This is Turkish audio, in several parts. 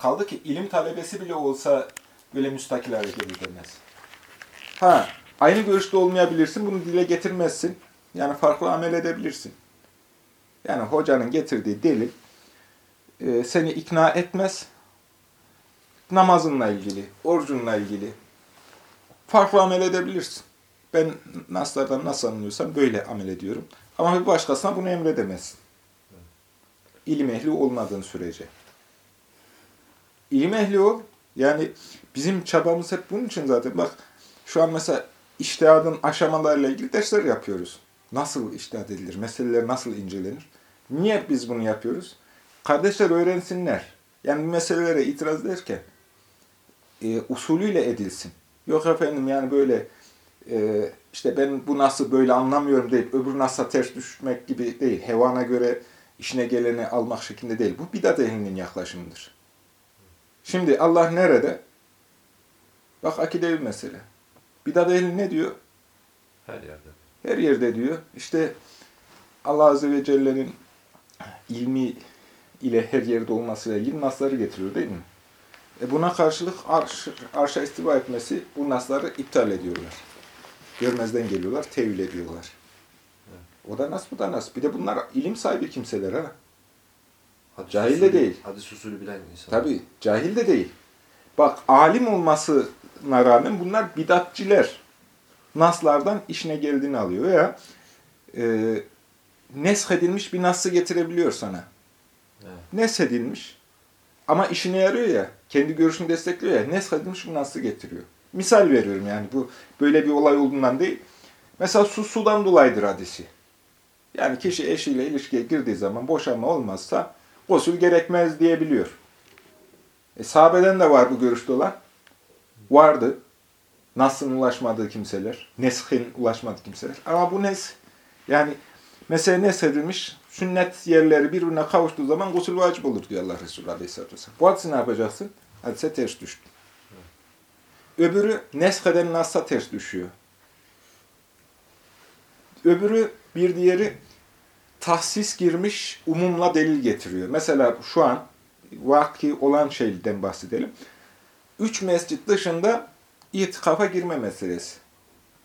Kaldı ki ilim talebesi bile olsa böyle müstakil hareket edemez. Ha, aynı görüşte olmayabilirsin, bunu dile getirmezsin. Yani farklı amel edebilirsin. Yani hocanın getirdiği delil e, seni ikna etmez. Namazınla ilgili, orucunla ilgili farklı amel edebilirsin. Ben naslardan nasıl anlıyorsam böyle amel ediyorum. Ama bir başkasına bunu emredemezsin. İlim ehli olmadığın sürece. İlim ehli ol. Yani bizim çabamız hep bunun için zaten. Bak şu an mesela iştihadın aşamalarıyla ilgili dersler yapıyoruz. Nasıl iştihad edilir? Meseleler nasıl incelenir? Niye biz bunu yapıyoruz? Kardeşler öğrensinler. Yani meselelere itiraz ederken e, usulüyle edilsin. Yok efendim yani böyle e, işte ben bu nasıl böyle anlamıyorum deyip öbür nasıl ters düşmek gibi değil. Hevana göre işine geleni almak şeklinde değil. Bu bidat ehlinin yaklaşımıdır. Şimdi Allah nerede? Bak akide bir mesele. Bidat ehli ne diyor? Her yerde. Her yerde diyor. İşte Allah Azze ve Celle'nin ilmi ile her yerde olmasıyla ilgili nasları getiriyor değil mi? E buna karşılık arş, arşa istiva etmesi bu nasları iptal ediyorlar. Görmezden geliyorlar, tevil ediyorlar. O da nas, bu da nas. Bir de bunlar ilim sahibi kimseler ha. Hadis Cahil de usulü- değil. Hadis usulü bilen insan. Tabii, cahil de değil. Bak, alim olmasına rağmen bunlar bidatçiler. Naslardan işine geldiğini alıyor veya e, neshedilmiş bir nası getirebiliyor sana. Evet. Neshedilmiş ama işine yarıyor ya, kendi görüşünü destekliyor ya, neshedilmiş bir nası getiriyor. Misal veriyorum yani bu böyle bir olay olduğundan değil. Mesela su sudan dolayıdır hadisi. Yani kişi eşiyle ilişkiye girdiği zaman boşanma olmazsa gusül gerekmez diyebiliyor. E, sahabeden de var bu görüşte olan. Vardı. Nas'ın ulaşmadığı kimseler. Neshin ulaşmadığı kimseler. Ama bu nes yani mesela neshedilmiş sünnet yerleri birbirine kavuştuğu zaman gusül vacip olur diyor Allah Resulü Aleyhisselatü Vesselam. Bu hadisi ne yapacaksın? Hadise ters düştü. Öbürü nesheden nas'a ters düşüyor. Öbürü bir diğeri tahsis girmiş umumla delil getiriyor. Mesela şu an vaki olan şeyden bahsedelim. Üç mescit dışında itikafa girme meselesi.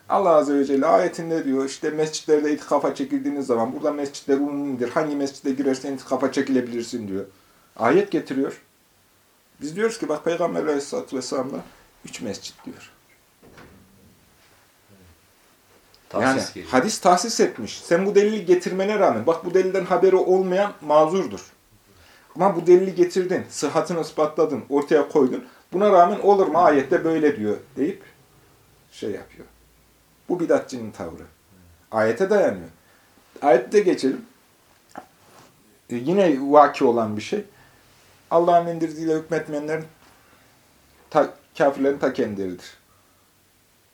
Allah Azze ve Celle ayetinde diyor işte mescitlerde itikafa çekildiğiniz zaman burada mescitler umumdur. Hangi mescide girersen itikafa çekilebilirsin diyor. Ayet getiriyor. Biz diyoruz ki bak Peygamber Aleyhisselatü Vesselam da üç mescit diyor. Tahsis yani geliyor. hadis tahsis etmiş. Sen bu delili getirmene rağmen, bak bu delilden haberi olmayan mazurdur. Ama bu delili getirdin, sıhhatini ispatladın, ortaya koydun. Buna rağmen olur mu ayette böyle diyor deyip şey yapıyor. Bu bidatçının tavrı. Ayete dayanıyor. Ayette geçelim. E, yine vaki olan bir şey. Allah'ın indirdiğiyle hükmetmeyenlerin ta, kafirlerin ta kendileridir.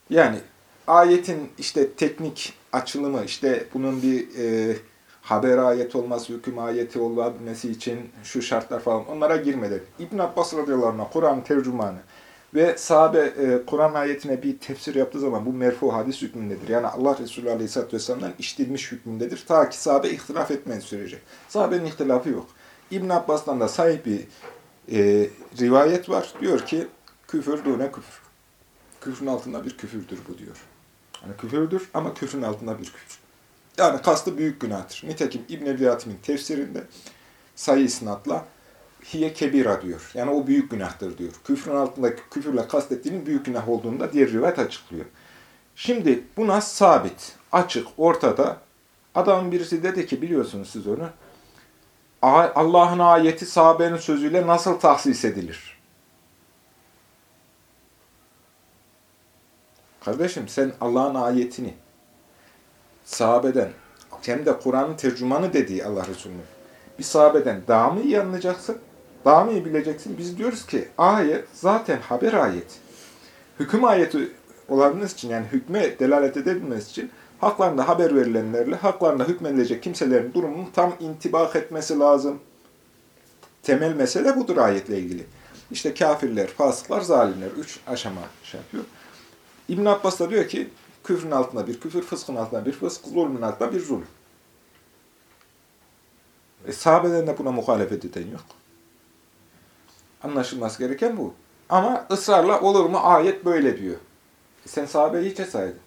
Yani ayetin işte teknik açılımı, işte bunun bir e, haber ayet olması, hüküm ayeti olabilmesi için şu şartlar falan onlara girmeden. İbn Abbas radıyallahu Kur'an tercümanı ve sahabe e, Kur'an ayetine bir tefsir yaptığı zaman bu merfu hadis hükmündedir. Yani Allah Resulü aleyhisselatü vesselam'dan iştilmiş hükmündedir. Ta ki sahabe ihtilaf etmeyen sürece. Sahabenin ihtilafı yok. İbn Abbas'tan da sahip bir e, rivayet var. Diyor ki küfür dune küfür. Küfrün altında bir küfürdür bu diyor. Yani küfürdür ama küfrün altında bir küfür. Yani kastı büyük günahtır. Nitekim İbn Ebi Hatim'in tefsirinde sayı isnatla hiye kebira diyor. Yani o büyük günahtır diyor. Küfrün altındaki küfürle kastettiğinin büyük günah olduğunu da diğer rivayet açıklıyor. Şimdi bu nas sabit, açık, ortada. Adamın birisi dedi ki biliyorsunuz siz onu. "A- Allah'ın ayeti sahabenin sözüyle nasıl tahsis edilir? Kardeşim sen Allah'ın ayetini sahabeden hem de Kur'an'ın tercümanı dediği Allah Resulü'nün bir sahabeden daha mı iyi anlayacaksın? Daha mı bileceksin? Biz diyoruz ki ayet zaten haber ayeti. Hüküm ayeti olabilmesi için yani hükme delalet edebilmesi için haklarında haber verilenlerle haklarında hükmedilecek kimselerin durumunun tam intibak etmesi lazım. Temel mesele budur ayetle ilgili. İşte kafirler, fasıklar, zalimler. Üç aşama şey yapıyor. İbn Abbas da diyor ki küfrün altında bir küfür, fıskın altında bir fısk, zulmün altında bir zulüm. E, sahabeden de buna muhalefet eden yok. Anlaşılması gereken bu. Ama ısrarla olur mu ayet böyle diyor. E sen sahabeyi hiçe saydın.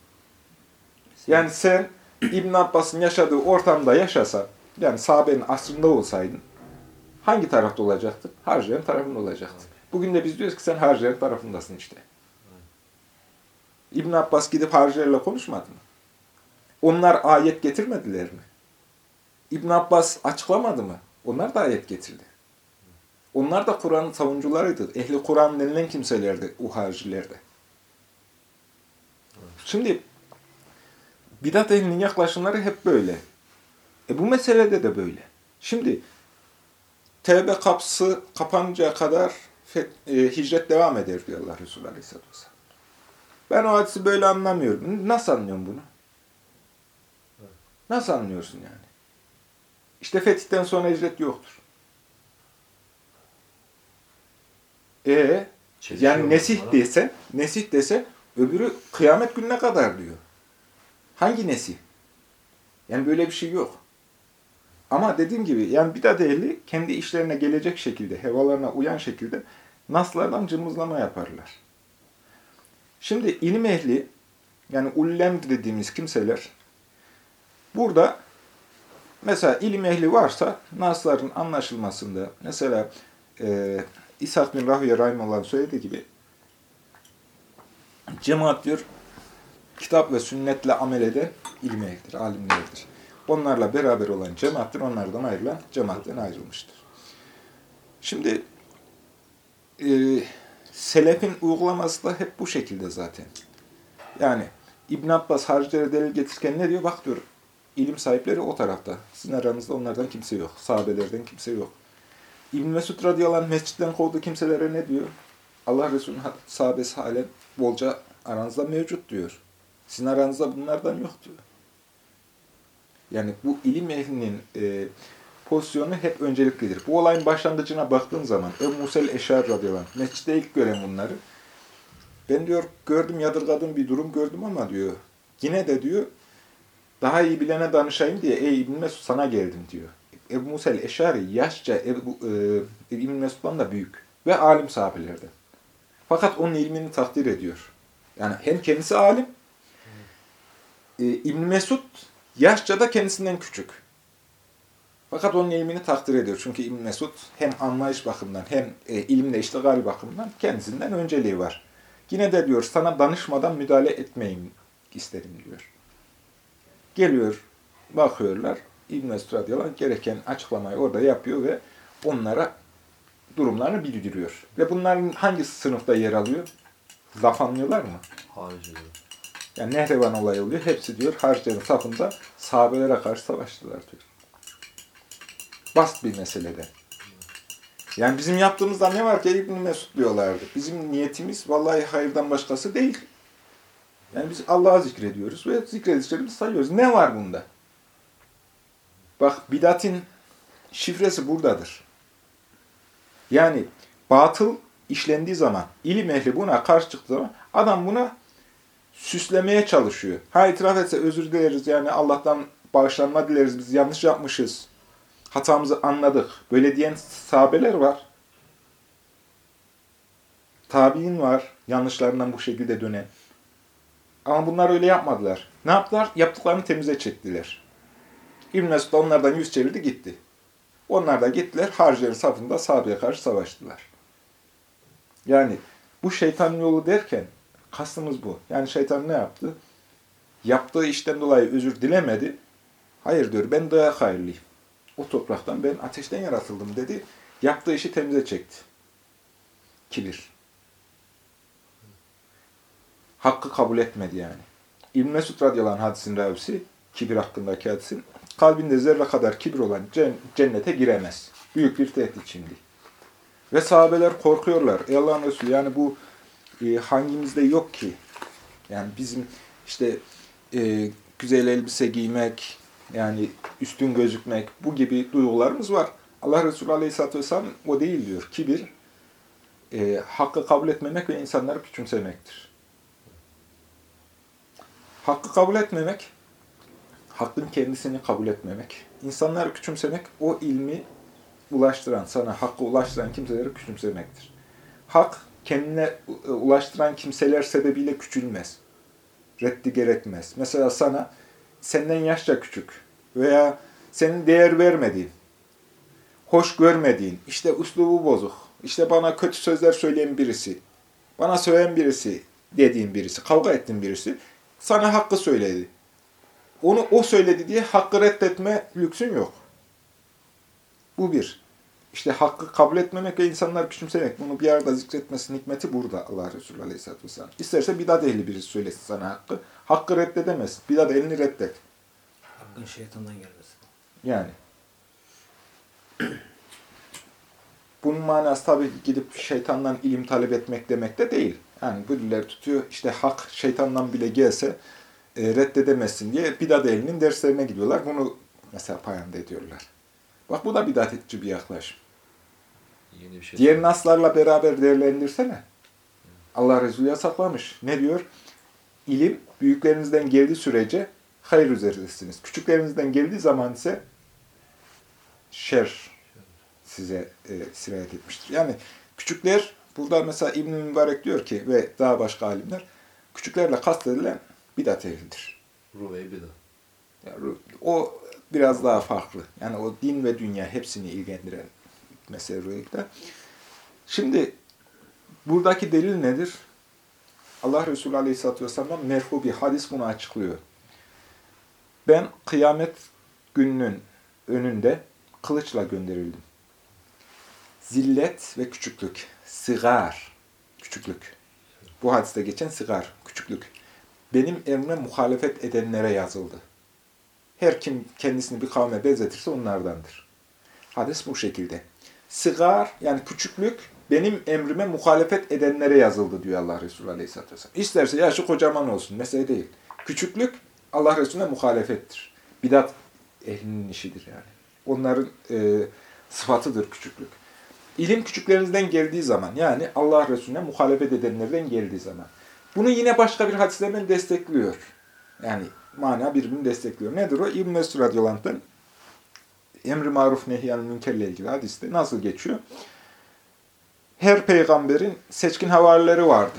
Yani sen İbn Abbas'ın yaşadığı ortamda yaşasan, yani sahabenin asrında olsaydın, hangi tarafta olacaktın? Harcayan tarafında olacaktın. Bugün de biz diyoruz ki sen harcayan tarafındasın işte. İbn Abbas gidip harcayarla konuşmadı mı? Onlar ayet getirmediler mi? İbn Abbas açıklamadı mı? Onlar da ayet getirdi. Onlar da Kur'an'ın savunucularıydı. Ehli Kur'an denilen kimselerdi o haricilerde. Şimdi bidat ehlinin yaklaşımları hep böyle. E bu meselede de böyle. Şimdi tevbe kapısı kapanıncaya kadar e, hicret devam eder diyor Allah Resulü Aleyhisselatü Vesselam. Ben o hadisi böyle anlamıyorum. Nasıl anlıyorum bunu? Nasıl anlıyorsun yani? İşte fetihten sonra hicret yoktur. E Çelişiyor yani nesih bunlara? dese, nesih dese öbürü kıyamet gününe kadar diyor. Hangi nesih? Yani böyle bir şey yok. Ama dediğim gibi yani bidat ehli kendi işlerine gelecek şekilde, hevalarına uyan şekilde naslardan cımbızlama yaparlar. Şimdi ilim ehli, yani ullem dediğimiz kimseler, burada mesela ilim ehli varsa nasların anlaşılmasında, mesela e, İshak bin Rahüye Rahimullah'ın söylediği gibi cemaat diyor, kitap ve sünnetle amel eden ilim ehlidir, alimlerdir. Onlarla beraber olan cemaattir, onlardan ayrılan cemaatten ayrılmıştır. Şimdi e, selefin uygulaması da hep bu şekilde zaten. Yani İbn Abbas haricilere delil getirirken ne diyor? Bak diyor, ilim sahipleri o tarafta. Sizin aranızda onlardan kimse yok. Sahabelerden kimse yok. İbn Mesud radıyallahu anh mescitten kovduğu kimselere ne diyor? Allah Resulü'nün sahabesi halen bolca aranızda mevcut diyor. Sizin aranızda bunlardan yok diyor. Yani bu ilim ehlinin e, pozisyonu hep önceliklidir. Bu olayın başlangıcına baktığın zaman Ebu Musel Eşar radıyallahu anh, mescitte ilk gören bunları. Ben diyor gördüm yadırgadığım bir durum gördüm ama diyor yine de diyor daha iyi bilene danışayım diye ey İbn Mesud sana geldim diyor. Ebu Musel Eşari yaşça Ebu, e, İbn Mesud'dan da büyük ve alim sahabelerden. Fakat onun ilmini takdir ediyor. Yani hem kendisi alim, e, İbn Mesud yaşça da kendisinden küçük. Fakat onun ilmini takdir ediyor. Çünkü İbn Mesud hem anlayış bakımından hem e, ilimle iştigal bakımından kendisinden önceliği var. Yine de diyor sana danışmadan müdahale etmeyin isterim diyor. Geliyor, bakıyorlar. İbn Mesud radıyallahu gereken açıklamayı orada yapıyor ve onlara durumlarını bildiriyor. Ve bunların hangi sınıfta yer alıyor? Laf anlıyorlar mı? Hariciler. Yani Nehrevan olayı oluyor. Hepsi diyor harçların safında sahabelere karşı savaştılar diyor. Basit bir meselede. Yani bizim yaptığımızda ne var ki İbn Mesud diyorlardı. Bizim niyetimiz vallahi hayırdan başkası değil. Yani biz Allah'ı zikrediyoruz ve zikredişlerimizi sayıyoruz. Ne var bunda? Bak bidatin şifresi buradadır. Yani batıl işlendiği zaman, ilim ehli buna karşı çıktığı zaman adam buna süslemeye çalışıyor. Ha itiraf etse özür dileriz yani Allah'tan bağışlanma dileriz biz yanlış yapmışız. Hatamızı anladık. Böyle diyen sahabeler var. Tabi'in var. Yanlışlarından bu şekilde dönen. Ama bunlar öyle yapmadılar. Ne yaptılar? Yaptıklarını temize çektiler. İbn Mesud onlardan yüz çevirdi gitti. Onlar da gittiler harcilerin safında sahabeye karşı savaştılar. Yani bu şeytanın yolu derken kastımız bu. Yani şeytan ne yaptı? Yaptığı işten dolayı özür dilemedi. Hayır diyor ben daha hayırlıyım. O topraktan ben ateşten yaratıldım dedi. Yaptığı işi temize çekti. Kibir. Hakkı kabul etmedi yani. İbn Mesud radıyallahu hadisin ravisi, kibir hakkındaki hadisin, kalbinde zerre kadar kibir olan cennete giremez. Büyük bir tehdit şimdi. Ve sahabeler korkuyorlar. Ey Allah'ın Resulü yani bu e, hangimizde yok ki? Yani bizim işte e, güzel elbise giymek, yani üstün gözükmek, bu gibi duygularımız var. Allah Resulü Aleyhisselatü Vesselam o değil diyor. Kibir, e, hakkı kabul etmemek ve insanları küçümsemektir. Hakkı kabul etmemek, hakkın kendisini kabul etmemek, insanları küçümsemek, o ilmi ulaştıran, sana hakkı ulaştıran kimseleri küçümsemektir. Hak kendine ulaştıran kimseler sebebiyle küçülmez. Reddi gerekmez. Mesela sana senden yaşça küçük veya senin değer vermediğin, hoş görmediğin, işte üslubu bozuk, işte bana kötü sözler söyleyen birisi, bana söyleyen birisi, dediğin birisi, kavga ettiğin birisi sana hakkı söyledi. Onu o söyledi diye hakkı reddetme lüksün yok. Bu bir. İşte hakkı kabul etmemek ve insanlar küçümsemek. Bunu bir arada zikretmesinin hikmeti burada Allah Resulü Aleyhisselatü Vesselam. İsterse bidat ehli birisi söylesin sana hakkı. Hakkı reddedemez. Bidat ehlini reddet. Hakkın şeytandan gelmesin. Yani. Bunun manası tabii gidip şeytandan ilim talep etmek demek de değil. Yani birileri tutuyor işte hak şeytandan bile gelse e, reddedemezsin diye bidat ehlinin derslerine gidiyorlar. Bunu mesela payanda ediyorlar. Bak bu da bidatçı bir yaklaşım. Yeni bir şey. Diğer naslarla beraber değerlendirsene. Allah Resulü yasaklamış. Ne diyor? İlim büyüklerinizden geldiği sürece hayır üzerindesiniz. Küçüklerinizden geldiği zaman ise şer size e, sirayet etmiştir. Yani küçükler, burada mesela İbn-i Mübarek diyor ki ve daha başka alimler, küçüklerle kastedilen bidat ehlidir. Ruve de. Yani o biraz daha farklı. Yani o din ve dünya hepsini ilgilendiren mesele rüyükte. Şimdi buradaki delil nedir? Allah Resulü Aleyhisselatü Vesselam'dan merfu bir hadis bunu açıklıyor. Ben kıyamet gününün önünde kılıçla gönderildim. Zillet ve küçüklük, sigar, küçüklük. Bu hadiste geçen sigar, küçüklük. Benim emrime muhalefet edenlere yazıldı. Her kim kendisini bir kavme benzetirse onlardandır. Hadis bu şekilde. Sigar yani küçüklük benim emrime muhalefet edenlere yazıldı diyor Allah Resulü Aleyhisselatü Vesselam. İsterse yaşı kocaman olsun. Mesele değil. Küçüklük Allah Resulüne muhalefettir. Bidat ehlinin işidir yani. Onların e, sıfatıdır küçüklük. İlim küçüklerinizden geldiği zaman yani Allah Resulüne muhalefet edenlerden geldiği zaman. Bunu yine başka bir hadislerden destekliyor. Yani mana birbirini destekliyor. Nedir o? İbn-i Mesud radıyallahu anh'tan emri maruf nehyanın münkerle ilgili hadiste nasıl geçiyor? Her peygamberin seçkin havarileri vardı.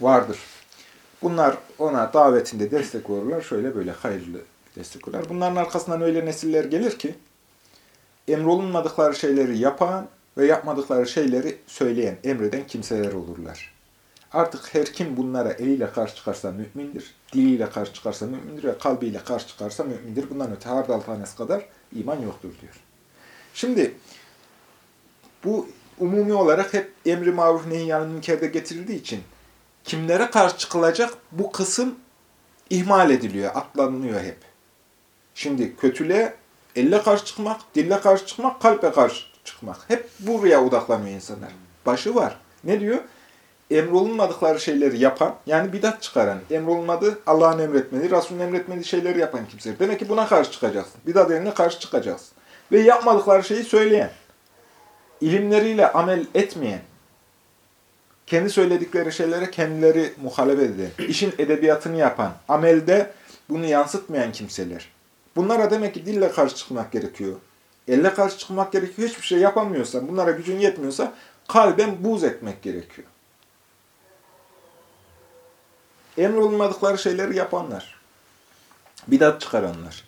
Vardır. Bunlar ona davetinde destek olurlar. Şöyle böyle hayırlı destek olurlar. Bunların arkasından öyle nesiller gelir ki emrolunmadıkları şeyleri yapan ve yapmadıkları şeyleri söyleyen, emreden kimseler olurlar. Artık her kim bunlara eliyle karşı çıkarsa mümindir, diliyle karşı çıkarsa mümindir ve kalbiyle karşı çıkarsa mümindir. Bundan öte hardal tanesi kadar iman yoktur diyor. Şimdi bu umumi olarak hep emri maruf nehyanın münkerde getirildiği için kimlere karşı çıkılacak bu kısım ihmal ediliyor, atlanıyor hep. Şimdi kötülüğe elle karşı çıkmak, dille karşı çıkmak, kalbe karşı çıkmak. Hep buraya odaklanıyor insanlar. Başı var. Ne diyor? Emrolunmadıkları şeyleri yapan, yani bidat çıkaran, emrolunmadığı Allah'ın emretmediği, Resul'ün emretmediği şeyleri yapan kimseler. Demek ki buna karşı çıkacaksın. Bidat eline karşı çıkacaksın. Ve yapmadıkları şeyi söyleyen, ilimleriyle amel etmeyen, kendi söyledikleri şeylere kendileri muhalefet eden, işin edebiyatını yapan, amelde bunu yansıtmayan kimseler. Bunlara demek ki dille karşı çıkmak gerekiyor. Elle karşı çıkmak gerekiyor. Hiçbir şey yapamıyorsan, bunlara gücün yetmiyorsa kalben buz etmek gerekiyor. Emrolunmadıkları şeyleri yapanlar. Bidat çıkaranlar.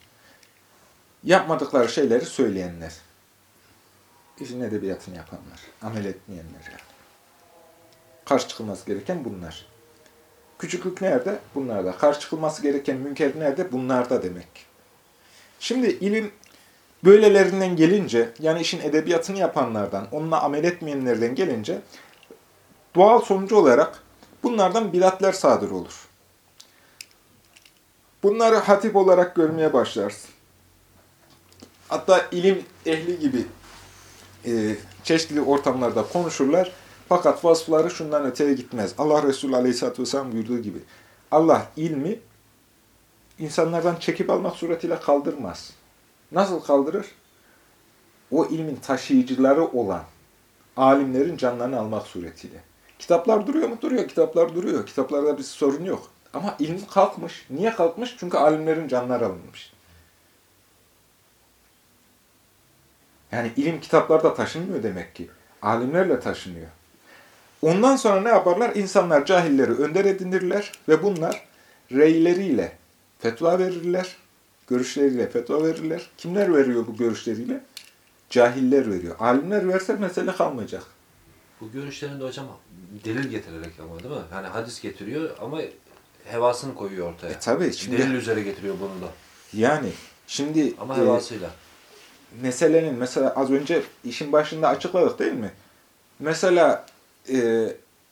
Yapmadıkları şeyleri söyleyenler. İşin edebiyatını yapanlar. Amel etmeyenler yani. Karşı çıkılması gereken bunlar. Küçüklük nerede? Bunlarda. Karşı çıkılması gereken münker nerede? Bunlarda demek. Şimdi ilim böylelerinden gelince, yani işin edebiyatını yapanlardan, onunla amel etmeyenlerden gelince, doğal sonucu olarak bunlardan bidatler sadır olur. Bunları hatip olarak görmeye başlarsın. Hatta ilim ehli gibi çeşitli ortamlarda konuşurlar. Fakat vasıfları şundan öteye gitmez. Allah Resulü Aleyhisselatü Vesselam buyurduğu gibi. Allah ilmi insanlardan çekip almak suretiyle kaldırmaz. Nasıl kaldırır? O ilmin taşıyıcıları olan alimlerin canlarını almak suretiyle. Kitaplar duruyor mu? Duruyor. Kitaplar duruyor. Kitaplarda bir sorun yok. Ama ilim kalkmış. Niye kalkmış? Çünkü alimlerin canları alınmış. Yani ilim kitaplarda taşınmıyor demek ki. Alimlerle taşınıyor. Ondan sonra ne yaparlar? İnsanlar cahilleri önder edinirler ve bunlar reyleriyle fetva verirler. Görüşleriyle fetva verirler. Kimler veriyor bu görüşleriyle? Cahiller veriyor. Alimler verse mesele kalmayacak. Bu görüşlerinde hocam delil getirerek ama değil mi? Yani hadis getiriyor ama hevasını koyuyor ortaya. E tabi şimdi Delil üzere getiriyor bunu da. yani şimdi Ama e, hevasıyla. Meselenin mesela az önce işin başında açıkladık değil mi? Mesela e,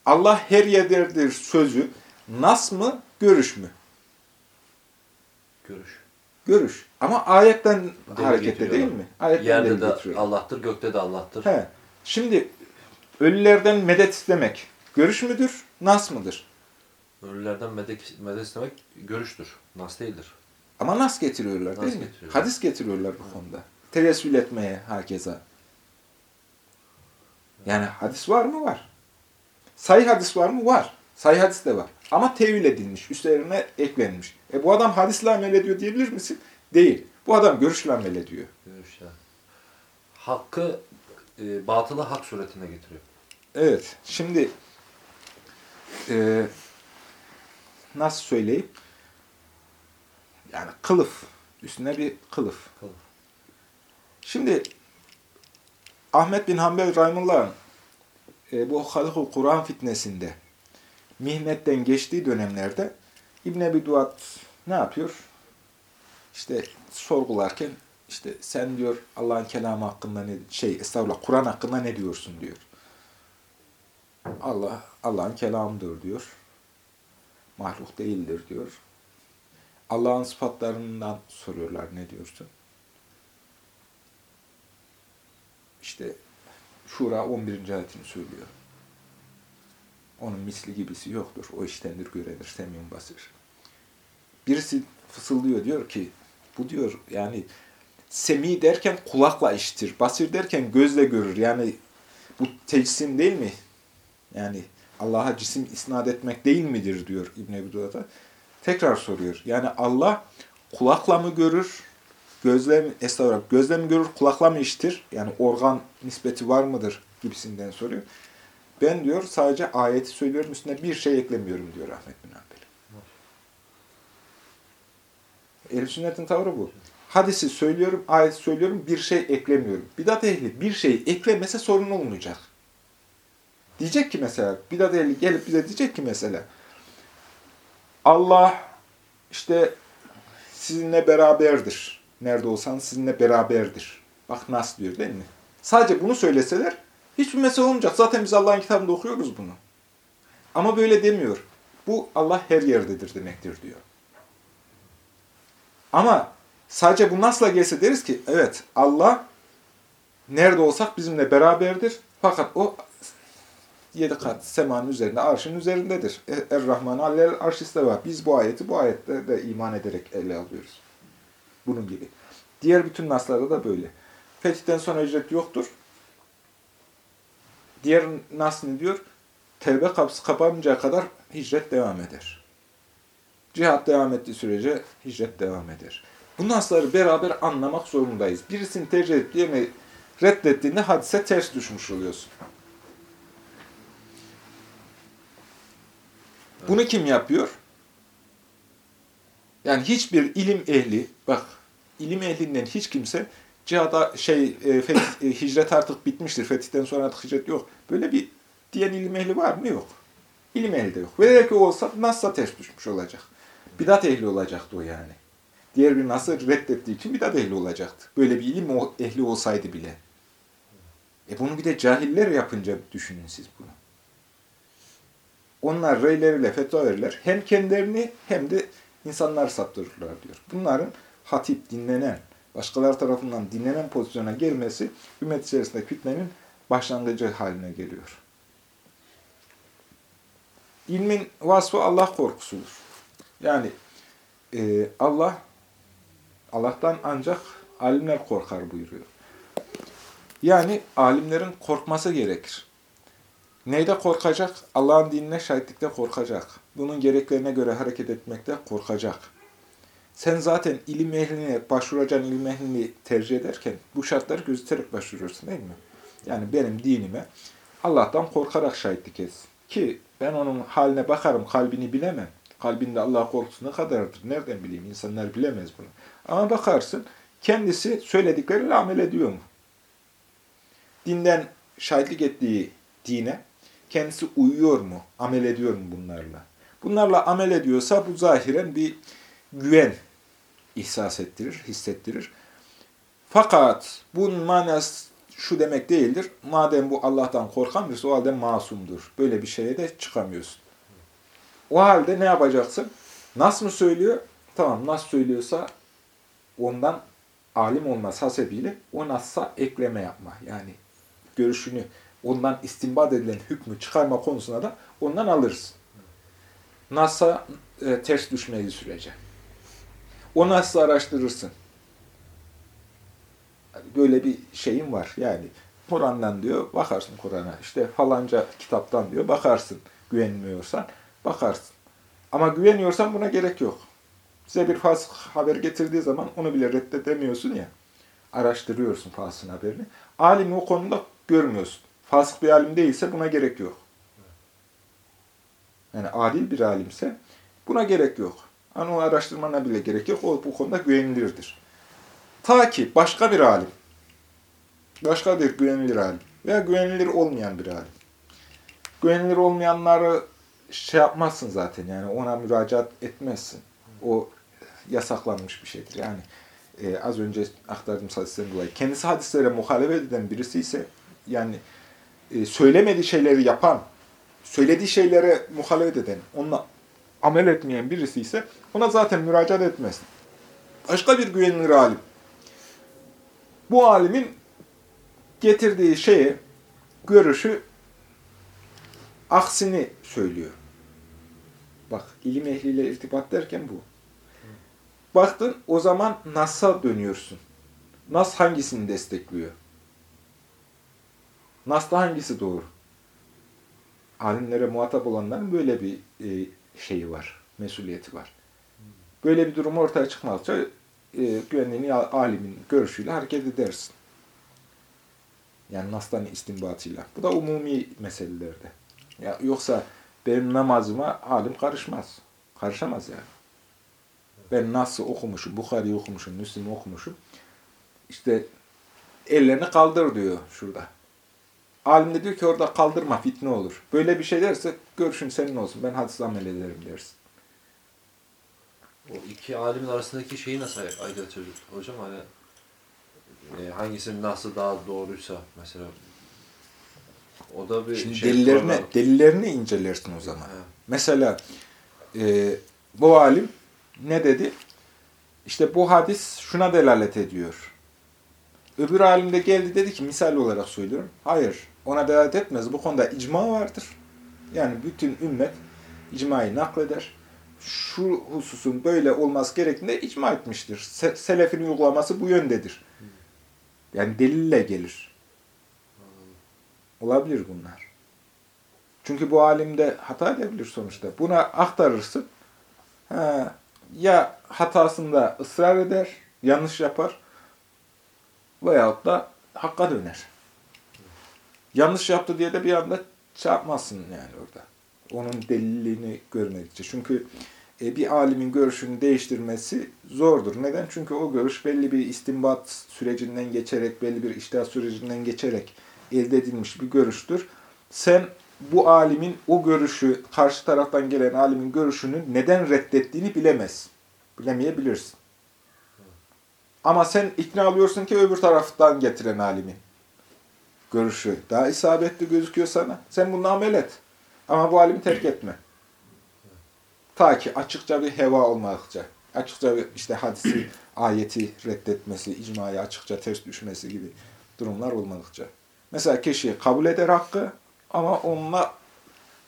Allah her yerdedir sözü nas mı, görüş mü? Görüş. Görüş. Ama ayetten Delil hareketle getiriyor değil mi? Ayetten Yerde de getiriyor. Allah'tır, gökte de Allah'tır. He. Şimdi ölülerden medet istemek görüş müdür, nas mıdır? Ölülerden medet, medet istemek görüştür. Nas değildir. Ama nas getiriyorlar Nas değil mi? getiriyorlar. Hadis getiriyorlar bu konuda. Tevessül etmeye herkese. Yani hadis var mı? Var. Sayı hadis var mı? Var. Sayı hadis de var. Ama tevil edilmiş, üstlerine eklenmiş. E bu adam hadisle amel ediyor diyebilir misin? Değil. Bu adam görüşle amel ediyor. Görüş ya. Hakkı, e, batılı hak suretine getiriyor. Evet. Şimdi e, nasıl söyleyeyim? Yani kılıf. Üstüne bir kılıf. Kılıf. Şimdi Ahmet bin Hanbel Rahimullah'ın e, bu Halkul Kur'an fitnesinde mihnetten geçtiği dönemlerde İbn Ebi Duat ne yapıyor? İşte sorgularken işte sen diyor Allah'ın kelamı hakkında ne şey estağfurullah Kur'an hakkında ne diyorsun diyor. Allah Allah'ın kelamıdır diyor. Mahluk değildir diyor. Allah'ın sıfatlarından soruyorlar ne diyorsun? İşte Şura 11. ayetini söylüyor. Onun misli gibisi yoktur. O iştendir, göredir, semyun basır. Birisi fısıldıyor diyor ki, bu diyor yani semi derken kulakla işitir, basir derken gözle görür. Yani bu tecsim değil mi? Yani Allah'a cisim isnat etmek değil midir diyor İbn Ebi Duat'a. Tekrar soruyor. Yani Allah kulakla mı görür, gözle mi, estağfurullah, gözle mi görür, kulakla mı işitir? Yani organ nispeti var mıdır gibisinden soruyor. Ben diyor sadece ayeti söylüyorum üstüne bir şey eklemiyorum diyor Ahmet bin Hanbel. Ehl-i sünnetin tavrı bu. Hadisi söylüyorum, ayeti söylüyorum, bir şey eklemiyorum. Bidat ehli bir şey eklemese sorun olmayacak. Diyecek ki mesela, bidat ehli gelip bize diyecek ki mesela, Allah işte sizinle beraberdir. Nerede olsan sizinle beraberdir. Bak nas diyor değil mi? Sadece bunu söyleseler hiçbir mesele olmayacak. Zaten biz Allah'ın kitabında okuyoruz bunu. Ama böyle demiyor. Bu Allah her yerdedir demektir diyor. Ama sadece bu nasla gelse deriz ki evet Allah nerede olsak bizimle beraberdir. Fakat o yedi kat semanın üzerinde, arşın üzerindedir. E, Er-Rahman alel arşiste var. Biz bu ayeti bu ayette de iman ederek ele alıyoruz. Bunun gibi. Diğer bütün naslarda da böyle. Fetihten sonra hicret yoktur. Diğer nas ne diyor? Tevbe kapısı kapanıncaya kadar hicret devam eder. Cihat devam ettiği sürece hicret devam eder. Bu nasları beraber anlamak zorundayız. Birisini tercih edip diğerini reddettiğinde hadise ters düşmüş oluyorsun. Bunu kim yapıyor? Yani hiçbir ilim ehli, bak ilim ehlinden hiç kimse cihada şey e, feth- e, hicret artık bitmiştir. Fetihten sonra artık hicret yok. Böyle bir diyen ilim ehli var mı? Yok. İlim ehli de yok. Velev ki olsa nasla ters düşmüş olacak. Bidat ehli olacaktı o yani. Diğer bir nasıl reddettiği için bidat ehli olacaktı. Böyle bir ilim ehli olsaydı bile. E bunu bir de cahiller yapınca düşünün siz bunu. Onlar reyleriyle fetva verirler. Hem kendilerini hem de insanlar saptırırlar diyor. Bunların hatip, dinlenen, başkaları tarafından dinlenen pozisyona gelmesi ümmet içerisinde fitnenin başlangıcı haline geliyor. İlmin vasfı Allah korkusudur. Yani e, Allah, Allah'tan ancak alimler korkar buyuruyor. Yani alimlerin korkması gerekir. Neyde korkacak? Allah'ın dinine şahitlikte korkacak. Bunun gereklerine göre hareket etmekte korkacak. Sen zaten ilim ehline başvuracağın ilim ehlini tercih ederken bu şartları gözeterek başvuruyorsun değil mi? Yani benim dinime Allah'tan korkarak şahitlik etsin. Ki ben onun haline bakarım, kalbini bilemem. Kalbinde Allah korkusu ne kadardır? Nereden bileyim? İnsanlar bilemez bunu. Ama bakarsın, kendisi söyledikleriyle amel ediyor mu? Dinden şahitlik ettiği dine kendisi uyuyor mu? Amel ediyor mu bunlarla? Bunlarla amel ediyorsa bu zahiren bir güven ihsas ettirir, hissettirir. Fakat bunun manası şu demek değildir. Madem bu Allah'tan korkan birisi o halde masumdur. Böyle bir şeye de çıkamıyorsun. O halde ne yapacaksın? Nas mı söylüyor? Tamam Nas söylüyorsa ondan alim olması hasebiyle o Nas'a ekleme yapma. Yani görüşünü ondan istinbat edilen hükmü çıkarma konusuna da ondan alırsın. Nas'a e, ters düşmeyi sürece. O Nas'ı araştırırsın. Yani Böyle bir şeyin var. Yani Kur'an'dan diyor, bakarsın Kur'an'a. İşte falanca kitaptan diyor, bakarsın. Güvenmiyorsan, bakarsın. Ama güveniyorsan buna gerek yok. Size bir fasık haber getirdiği zaman onu bile reddedemiyorsun ya. Araştırıyorsun fasığın haberini. Alimi o konuda görmüyorsun. Fasık bir alim değilse buna gerek yok. Yani adil bir alimse buna gerek yok. Hani o araştırmana bile gerek yok. O bu konuda güvenilirdir. Ta ki başka bir alim, başka bir güvenilir alim veya güvenilir olmayan bir alim. Güvenilir olmayanları şey yapmazsın zaten yani ona müracaat etmezsin. O yasaklanmış bir şeydir. Yani e, az önce aktardığım hadisten dolayı. Kendisi hadislere muhalefet eden birisi ise yani e, söylemediği şeyleri yapan, söylediği şeylere muhalefet eden, onunla amel etmeyen birisi ise ona zaten müracaat etmez. Başka bir güvenilir alim. Bu alimin getirdiği şeye, görüşü aksini söylüyor. Bak ilim ehliyle irtibat derken bu. Baktın o zaman Nas'a dönüyorsun. Nas hangisini destekliyor? Nas'ta hangisi doğru? Alimlere muhatap olanların böyle bir e, şeyi var, mesuliyeti var. Böyle bir durum ortaya çıkmazsa e, güvenliğini alimin görüşüyle hareket edersin. Yani Nas'tan istinbatıyla. Bu da umumi meselelerde. Ya, yoksa benim namazıma alim karışmaz. Karışamaz yani. Ben Nas'ı okumuşum, Bukhari'yi okumuşum, Müslim'i okumuşum. İşte ellerini kaldır diyor şurada. Alim de diyor ki orada kaldırma fitne olur. Böyle bir şey derse görüşün senin olsun. Ben hadis amel ederim dersin. O iki alimin arasındaki şeyi nasıl edeceğiz hocam? Hani e, hangisinin nasıl daha doğruysa mesela o da bir Şimdi şey delillerini, program. delillerini incelersin o zaman. He. Mesela e, bu alim ne dedi? İşte bu hadis şuna delalet ediyor. Öbür alim de geldi dedi ki misal olarak söylüyorum. Hayır ona delalet etmez. Bu konuda icma vardır. Yani bütün ümmet icmayı nakleder. Şu hususun böyle olması gerektiğinde icma etmiştir. Se- selefin uygulaması bu yöndedir. Yani delille gelir. Olabilir bunlar. Çünkü bu alim de hata edebilir sonuçta. Buna aktarırsın. Ha, ya hatasında ısrar eder, yanlış yapar veyahut da hakka döner. Yanlış yaptı diye de bir anda çarpmazsın yani orada. Onun delilini görmedikçe. Çünkü e, bir alimin görüşünü değiştirmesi zordur. Neden? Çünkü o görüş belli bir istinbat sürecinden geçerek, belli bir iştahat sürecinden geçerek elde edilmiş bir görüştür. Sen bu alimin o görüşü, karşı taraftan gelen alimin görüşünü neden reddettiğini bilemez. Bilemeyebilirsin. Ama sen ikna alıyorsun ki öbür taraftan getiren alimin görüşü daha isabetli gözüküyor sana. Sen bununla amel et. Ama bu alimi terk etme. Ta ki açıkça bir heva olmadıkça, açıkça bir işte hadisi, ayeti reddetmesi, icmaya açıkça ters düşmesi gibi durumlar olmadıkça. Mesela kişi kabul eder hakkı ama onunla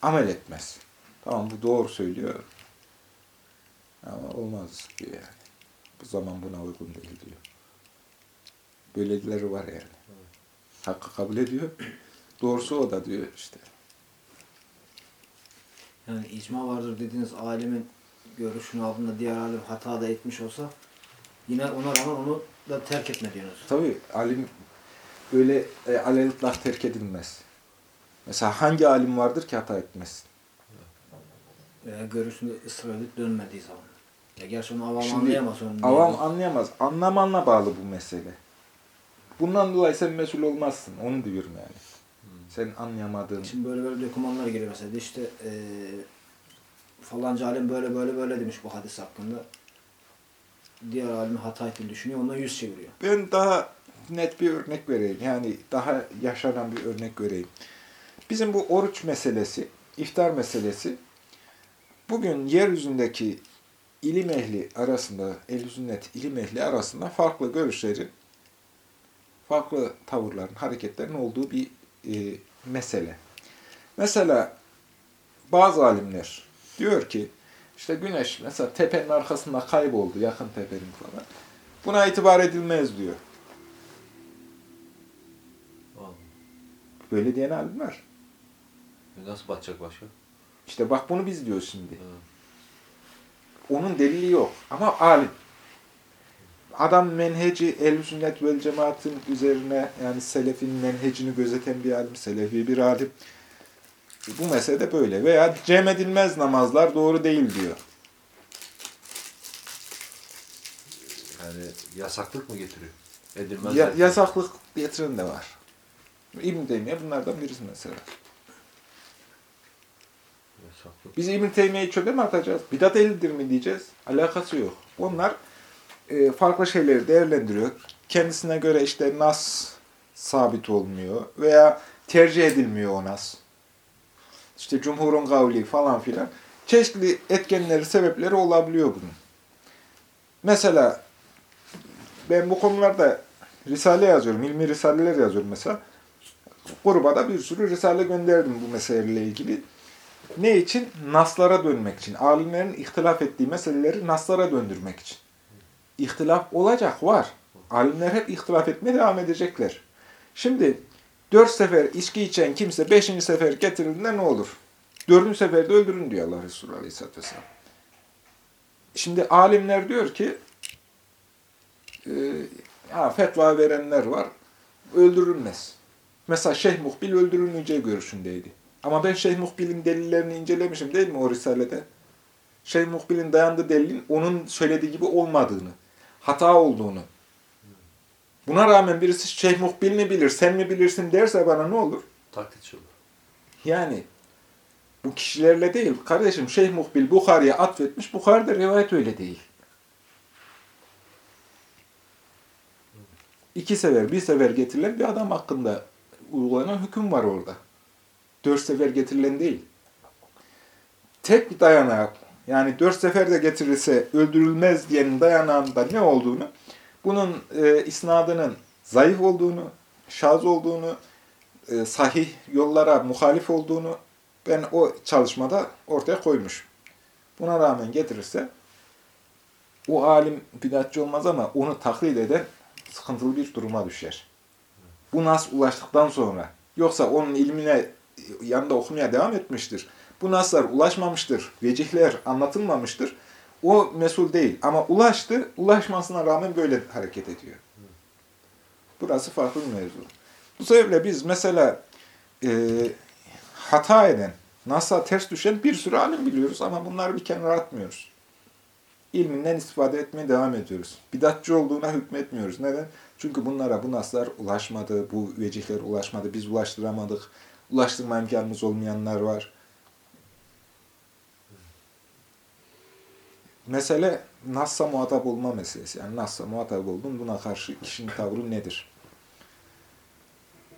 amel etmez. Tamam bu doğru söylüyor. Ama olmaz diyor yani. Bu zaman buna uygun değil diyor. Böyleleri var yani. Hakkı kabul ediyor. Doğrusu o da diyor işte. Yani icma vardır dediğiniz alimin görüşün altında diğer alim hata da etmiş olsa yine ona rağmen onu da terk etme diyorsunuz. Tabii alim böyle e, alelitlak terk edilmez. Mesela hangi alim vardır ki hata etmez? Veya görüşünde ısrar edip dönmediği zaman. Ya gerçi onu avam Şimdi anlayamaz. Onu Avam anlayamaz. Anlamanla bağlı bu mesele. Bundan dolayı sen mesul olmazsın. Onu diyorum yani. Sen anlayamadığın. Şimdi böyle böyle dokümanlar geliyor mesela. İşte eee falanca alim böyle böyle böyle demiş bu hadis hakkında. Diğer alimi hata ettiğini düşünüyor. Ondan yüz çeviriyor. Ben daha net bir örnek vereyim. Yani daha yaşanan bir örnek vereyim. Bizim bu oruç meselesi, iftar meselesi bugün yeryüzündeki ilim ehli arasında, el sünnet ilim ehli arasında farklı görüşlerin, farklı tavırların, hareketlerin olduğu bir e, mesele. Mesela bazı alimler diyor ki işte güneş mesela tepenin arkasında kayboldu, yakın tepenin falan. Buna itibar edilmez diyor. Böyle diyen alim var. E Nasıl batacak başka? İşte bak bunu biz diyoruz şimdi. Ha. Onun delili yok ama alim. Adam menheci el sünnet vel cemaatin üzerine yani selefin menhecini gözeten bir alim, selefi bir alim. Bu mesele böyle. Veya cem edilmez namazlar doğru değil diyor. Yani yasaklık mı getiriyor? Edilmez. Ya, yasaklık getiren de var. İbn Teymiye bunlardan birisi mesela. Biz İbn Teymiye'yi çöpe mi atacağız? Bidat ehlidir mi diyeceğiz? Alakası yok. Onlar e, farklı şeyleri değerlendiriyor. Kendisine göre işte nas sabit olmuyor veya tercih edilmiyor o nas. İşte cumhurun kavli falan filan. Çeşitli etkenleri, sebepleri olabiliyor bunun. Mesela ben bu konularda risale yazıyorum, ilmi risaleler yazıyorum mesela. Gruba da bir sürü risale gönderdim bu meseleyle ilgili. Ne için? Naslara dönmek için. Alimlerin ihtilaf ettiği meseleleri naslara döndürmek için. İhtilaf olacak, var. Alimler hep ihtilaf etmeye devam edecekler. Şimdi dört sefer içki içen kimse beşinci sefer getirildiğinde ne olur? Dördüncü seferde öldürün diyor Allah Resulü Aleyhisselatü Vesselam. Şimdi alimler diyor ki e, ha, fetva verenler var. Öldürülmez. Mesela Şeyh Muhbil öldürülmeyeceği görüşündeydi. Ama ben Şeyh Muhbil'in delillerini incelemişim değil mi o risalede? Şeyh Muhbil'in dayandığı delilin onun söylediği gibi olmadığını, hata olduğunu. Buna rağmen birisi Şeyh Muhbil mi bilir, sen mi bilirsin derse bana ne olur? Taklitçi olur. Yani bu kişilerle değil. Kardeşim Şeyh Muhbil Bukhari'ye atfetmiş. Bukhari'de rivayet öyle değil. İki sefer, bir sefer getirilen bir adam hakkında uygulanan hüküm var orada. Dört sefer getirilen değil. Tek bir dayanağı, yani dört sefer de getirilse öldürülmez diyenin dayanağında ne olduğunu, bunun e, isnadının zayıf olduğunu, şaz olduğunu, e, sahih yollara muhalif olduğunu ben o çalışmada ortaya koymuş. Buna rağmen getirirse o alim bidatçı olmaz ama onu taklit eden sıkıntılı bir duruma düşer. Bu nas ulaştıktan sonra yoksa onun ilmine yanında okumaya devam etmiştir. Bu naslar ulaşmamıştır, vecihler anlatılmamıştır. O mesul değil ama ulaştı, ulaşmasına rağmen böyle hareket ediyor. Burası farklı bir mevzu. Bu sebeple biz mesela e, hata eden, nasla ters düşen bir sürü alim biliyoruz ama bunları bir kenara atmıyoruz. İlminden istifade etmeye devam ediyoruz. Bidatçı olduğuna hükmetmiyoruz. Neden? Çünkü bunlara bu naslar ulaşmadı, bu vecihler ulaşmadı, biz ulaştıramadık. Ulaştırma imkanımız olmayanlar var. Mesele Nas'a muhatap olma meselesi. Yani Nas'a muhatap oldun, buna karşı kişinin tavrı nedir?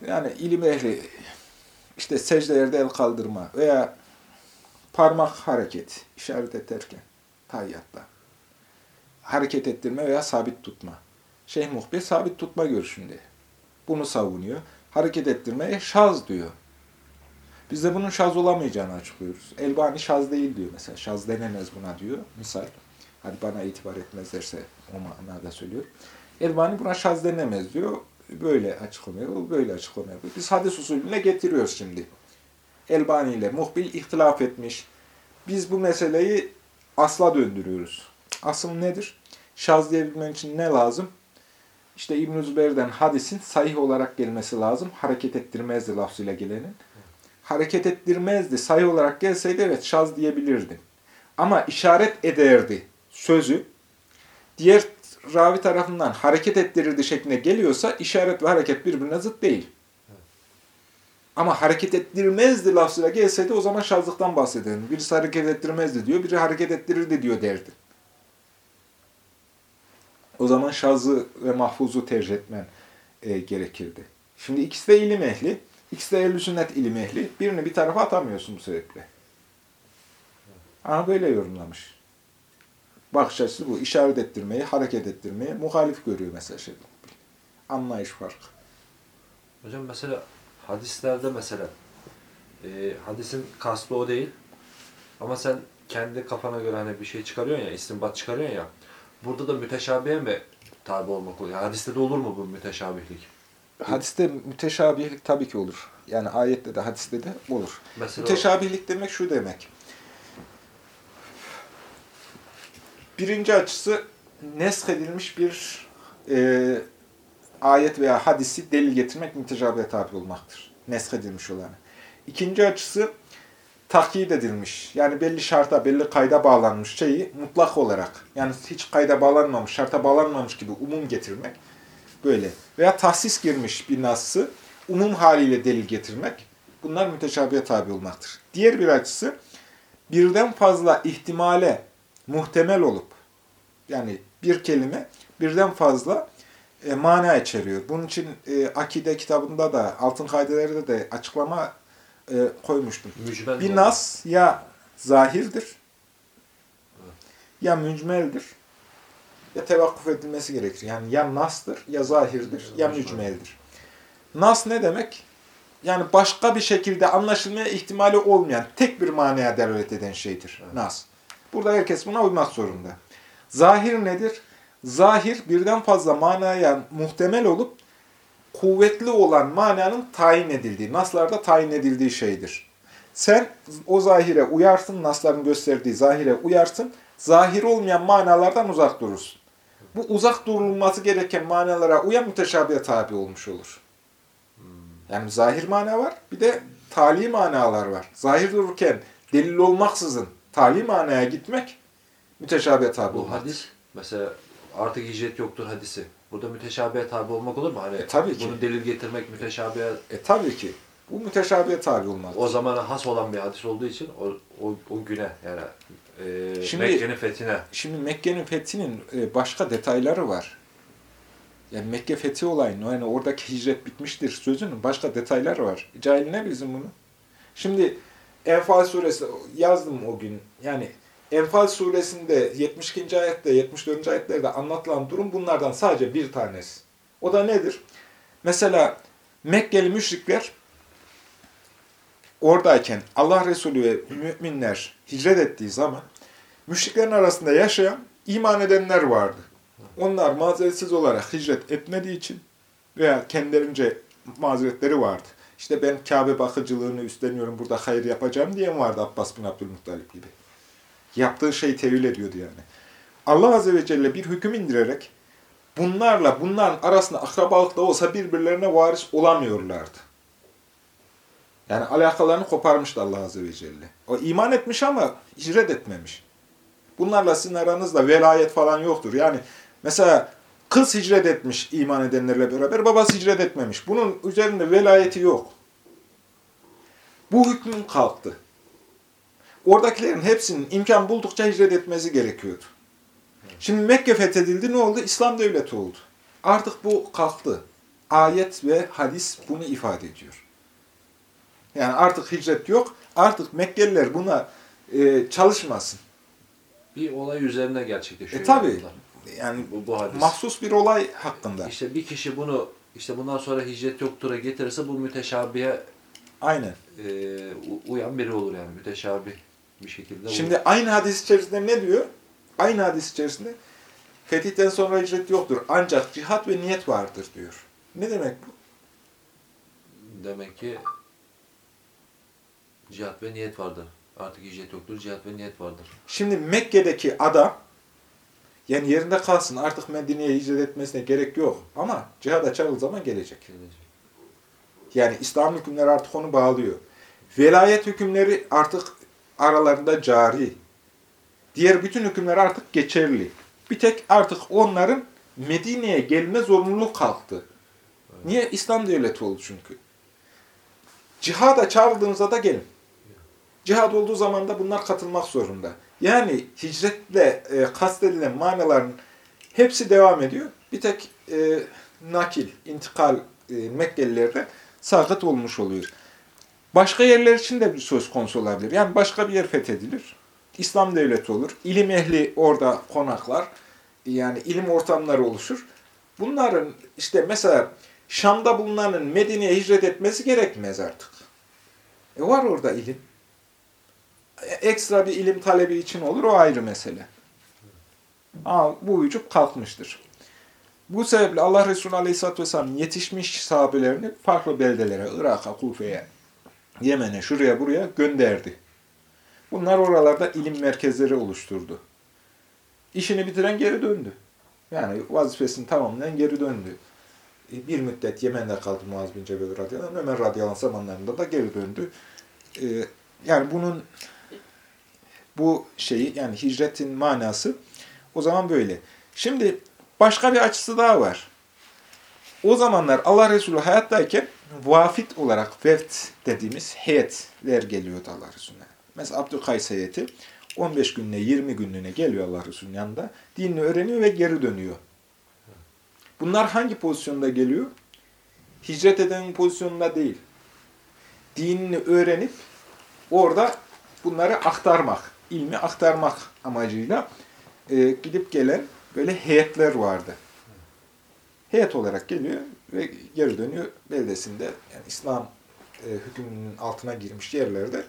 Yani ilim ehli işte secdelerde el kaldırma veya parmak hareket, işaret ederken tayyatta. Hareket ettirme veya sabit tutma. Şeyh Muhbir sabit tutma görüşünde. Bunu savunuyor. Hareket ettirmeye şaz diyor. Biz de bunun şaz olamayacağını açıklıyoruz. Elbani şaz değil diyor mesela. Şaz denemez buna diyor. Misal. Hadi bana itibar etmezlerse o manada söylüyor. Elbani buna şaz denemez diyor. Böyle açıklamıyor, o böyle açıklamıyor. Biz hadis usulüne getiriyoruz şimdi. Elbani ile muhbil ihtilaf etmiş. Biz bu meseleyi asla döndürüyoruz. Asıl nedir? Şaz diyebilmen için ne lazım? İşte İbn-i hadisin sahih olarak gelmesi lazım. Hareket ettirmezdi lafzıyla gelenin. Hareket ettirmezdi. Sahih olarak gelseydi evet şaz diyebilirdin. Ama işaret ederdi sözü diğer ravi tarafından hareket ettirirdi şeklinde geliyorsa işaret ve hareket birbirine zıt değil. Ama hareket ettirmezdi lafzıyla gelseydi o zaman şazlıktan bahsederdim. Birisi hareket ettirmezdi diyor, biri hareket ettirirdi diyor derdi. O zaman şazı ve mahfuzu tercih etmen e, gerekirdi. Şimdi ikisi de ilim ehli, ikisi de ehl sünnet ilim ehli. Birini bir tarafa atamıyorsun bu sebeple. Ama böyle yorumlamış. Bakış açısı bu. İşaret ettirmeyi, hareket ettirmeyi muhalif görüyor mesela şey. Anlayış farkı. Hocam mesela hadislerde mesela e, hadisin kastı o değil ama sen kendi kafana göre hani bir şey çıkarıyorsun ya, istinbat çıkarıyorsun ya. Burada da müteşabihe mi tabi olmak oluyor? Hadiste de olur mu bu müteşabihlik? Hadiste müteşabihlik tabii ki olur. Yani ayette de hadiste de olur. Mesela Müteşabihlik demek şu demek. Birinci açısı nesk edilmiş bir e, ayet veya hadisi delil getirmek müteşabihe tabi olmaktır. Nesk edilmiş olanı. İkinci açısı takyit edilmiş. Yani belli şarta, belli kayda bağlanmış şeyi mutlak olarak. Yani hiç kayda bağlanmamış, şarta bağlanmamış gibi umum getirmek. Böyle. Veya tahsis girmiş bir nassı umum haliyle delil getirmek. Bunlar müteşabihe tabi olmaktır. Diğer bir açısı birden fazla ihtimale muhtemel olup yani bir kelime birden fazla e, mana içeriyor. Bunun için e, akide kitabında da altın kaidelerde de açıklama e, koymuştum. mücbel Bir nas ya zahirdir ya mücmeldir ya tevakkuf edilmesi gerekir. Yani ya nasdır ya zahirdir ya mücmeldir. Nas ne demek? Yani başka bir şekilde anlaşılmaya ihtimali olmayan tek bir manaya delalet eden şeydir. Evet. Nas. Burada herkes buna uymak zorunda. Zahir nedir? Zahir birden fazla manaya muhtemel olup kuvvetli olan mananın tayin edildiği, naslarda tayin edildiği şeydir. Sen o zahire uyarsın, nasların gösterdiği zahire uyarsın, zahir olmayan manalardan uzak durursun. Bu uzak durulması gereken manalara uyan müteşabihe tabi olmuş olur. Yani zahir mana var, bir de tali manalar var. Zahir dururken delil olmaksızın tali manaya gitmek müteşabihe tabi Bu olmak. hadis mesela artık hicret yoktur hadisi. Burada müteşabihe tabi olmak olur mu? Hani E, tabii ki. bunu delil getirmek müteşabihe E tabii ki. Bu müteşabihe tabi olmaz. o zamana has olan bir hadis olduğu için o, o, o güne yani e, Şimdi- Mekke'nin fethine Şimdi Mekke'nin fethinin e, başka detayları var. Yani Mekke fethi olayını, yani oradaki hicret bitmiştir sözünün başka detayları var. Cahil ne bilsin bunu? Şimdi Enfal suresi yazdım o gün. Yani Enfal suresinde 72. ayette, 74. ayetlerde anlatılan durum bunlardan sadece bir tanesi. O da nedir? Mesela Mekkeli müşrikler oradayken Allah Resulü ve müminler hicret ettiği zaman müşriklerin arasında yaşayan iman edenler vardı. Onlar mazeretsiz olarak hicret etmediği için veya kendilerince mazeretleri vardı. İşte ben Kabe bakıcılığını üstleniyorum, burada hayır yapacağım diyen vardı Abbas bin Abdülmuttalip gibi. Yaptığı şeyi tevil ediyordu yani. Allah Azze ve Celle bir hüküm indirerek bunlarla bunların arasında akrabalık da olsa birbirlerine varis olamıyorlardı. Yani alakalarını koparmıştı Allah Azze ve Celle. O iman etmiş ama hicret etmemiş. Bunlarla sizin aranızda velayet falan yoktur. Yani mesela kız hicret etmiş iman edenlerle beraber, babası hicret etmemiş. Bunun üzerinde velayeti yok. Bu hükmün kalktı. Oradakilerin hepsinin imkan buldukça hicret etmesi gerekiyordu. Şimdi Mekke fethedildi ne oldu? İslam devleti oldu. Artık bu kalktı. Ayet ve hadis bunu ifade ediyor. Yani artık hicret yok. Artık Mekkeliler buna e, çalışmasın. bir olay üzerine gerçekleşiyor. E tabi. Yani Bu, bu hadis. mahsus bir olay hakkında. İşte bir kişi bunu işte bundan sonra hicret yoktur'a getirirse bu müteşabihe Aynen. e, uyan biri olur yani müteşabih bir şekilde. olur. Şimdi aynı hadis içerisinde ne diyor? Aynı hadis içerisinde fetihten sonra hicret yoktur. Ancak cihat ve niyet vardır diyor. Ne demek bu? demek ki cihat ve niyet vardır. Artık hicret yoktur, cihat ve niyet vardır. Şimdi Mekke'deki adam yani yerinde kalsın artık Medine'ye hicret etmesine gerek yok. Ama cihada çağrıldığı zaman gelecek. Gelecek. Yani İslam hükümleri artık onu bağlıyor. Velayet hükümleri artık aralarında cari. Diğer bütün hükümler artık geçerli. Bir tek artık onların Medine'ye gelme zorunluluğu kalktı. Niye? İslam devleti oldu çünkü. Cihada çağrıldığınızda da gelin. Cihad olduğu zaman da bunlar katılmak zorunda. Yani hicretle e, kastedilen manaların hepsi devam ediyor. Bir tek e, nakil, intikal e, Mekkelilerde sakıt olmuş oluyor. Başka yerler için de bir söz konusu olabilir. Yani başka bir yer fethedilir. İslam devleti olur. İlim ehli orada konaklar. Yani ilim ortamları oluşur. Bunların işte mesela Şam'da bulunanın Medine'ye hicret etmesi gerekmez artık. E var orada ilim. Ekstra bir ilim talebi için olur o ayrı mesele. Ama bu vücut kalkmıştır. Bu sebeple Allah Resulü Aleyhisselatü Vesselam yetişmiş sahabelerini farklı beldelere, Irak'a, Kufe'ye, Yemen'e, şuraya buraya gönderdi. Bunlar oralarda ilim merkezleri oluşturdu. İşini bitiren geri döndü. Yani vazifesini tamamlayan geri döndü. E, Bir müddet Yemen'de kaldı Muaz bin Cebel radıyallahu anh. Ömer radıyallahu anh zamanlarında da geri döndü. E, Yani bunun bu şeyi yani hicretin manası o zaman böyle. Şimdi başka bir açısı daha var. O zamanlar Allah Resulü hayattayken vafit olarak veft dediğimiz heyetler geliyordu Allah Resulüne. Mesela Abdülkays heyeti 15 günlüğüne 20 günlüğüne geliyor Allah Resulü'nün yanında. Dinini öğreniyor ve geri dönüyor. Bunlar hangi pozisyonda geliyor? Hicret edenin pozisyonunda değil. Dinini öğrenip orada bunları aktarmak, ilmi aktarmak amacıyla e, gidip gelen böyle heyetler vardı. Heyet olarak geliyor ve geri dönüyor beldesinde yani İslam e, hükmünün altına girmiş yerlerde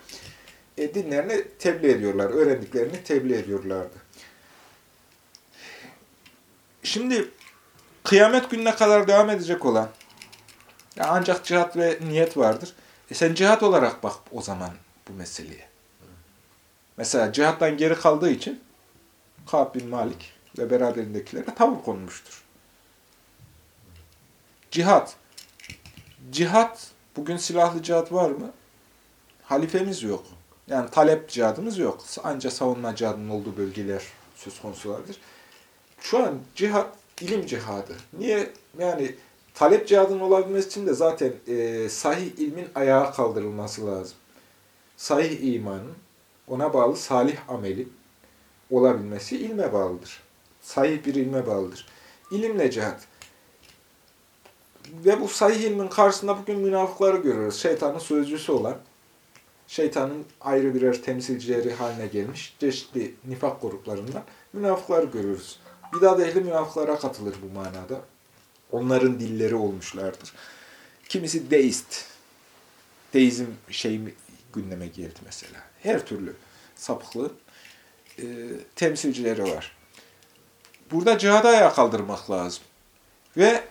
e, dinlerini tebliğ ediyorlar, öğrendiklerini tebliğ ediyorlardı. Şimdi kıyamet gününe kadar devam edecek olan ya ancak cihat ve niyet vardır. E sen cihat olarak bak o zaman bu meseleye. Mesela cihattan geri kaldığı için Ka'b bin Malik ve beraberindekilerine tavır konmuştur. Cihat. Cihat, bugün silahlı cihat var mı? Halifemiz yok. Yani talep cihadımız yok. Ancak savunma cihadının olduğu bölgeler söz konusu. Şu an cihat, ilim cihadı. Niye? Yani talep cihadının olabilmesi için de zaten e, sahih ilmin ayağa kaldırılması lazım. Sahih imanın, ona bağlı salih amelin olabilmesi ilme bağlıdır. Sahih bir ilme bağlıdır. İlimle cihat. Ve bu sahih ilmin karşısında bugün münafıkları görüyoruz. Şeytanın sözcüsü olan, şeytanın ayrı birer temsilcileri haline gelmiş çeşitli nifak gruplarından münafıkları görüyoruz. Bidat ehli münafıklara katılır bu manada. Onların dilleri olmuşlardır. Kimisi deist. Deizm şey gündeme geldi mesela. Her türlü sapıklığın e, temsilcileri var. Burada cihada ayağa kaldırmak lazım. Ve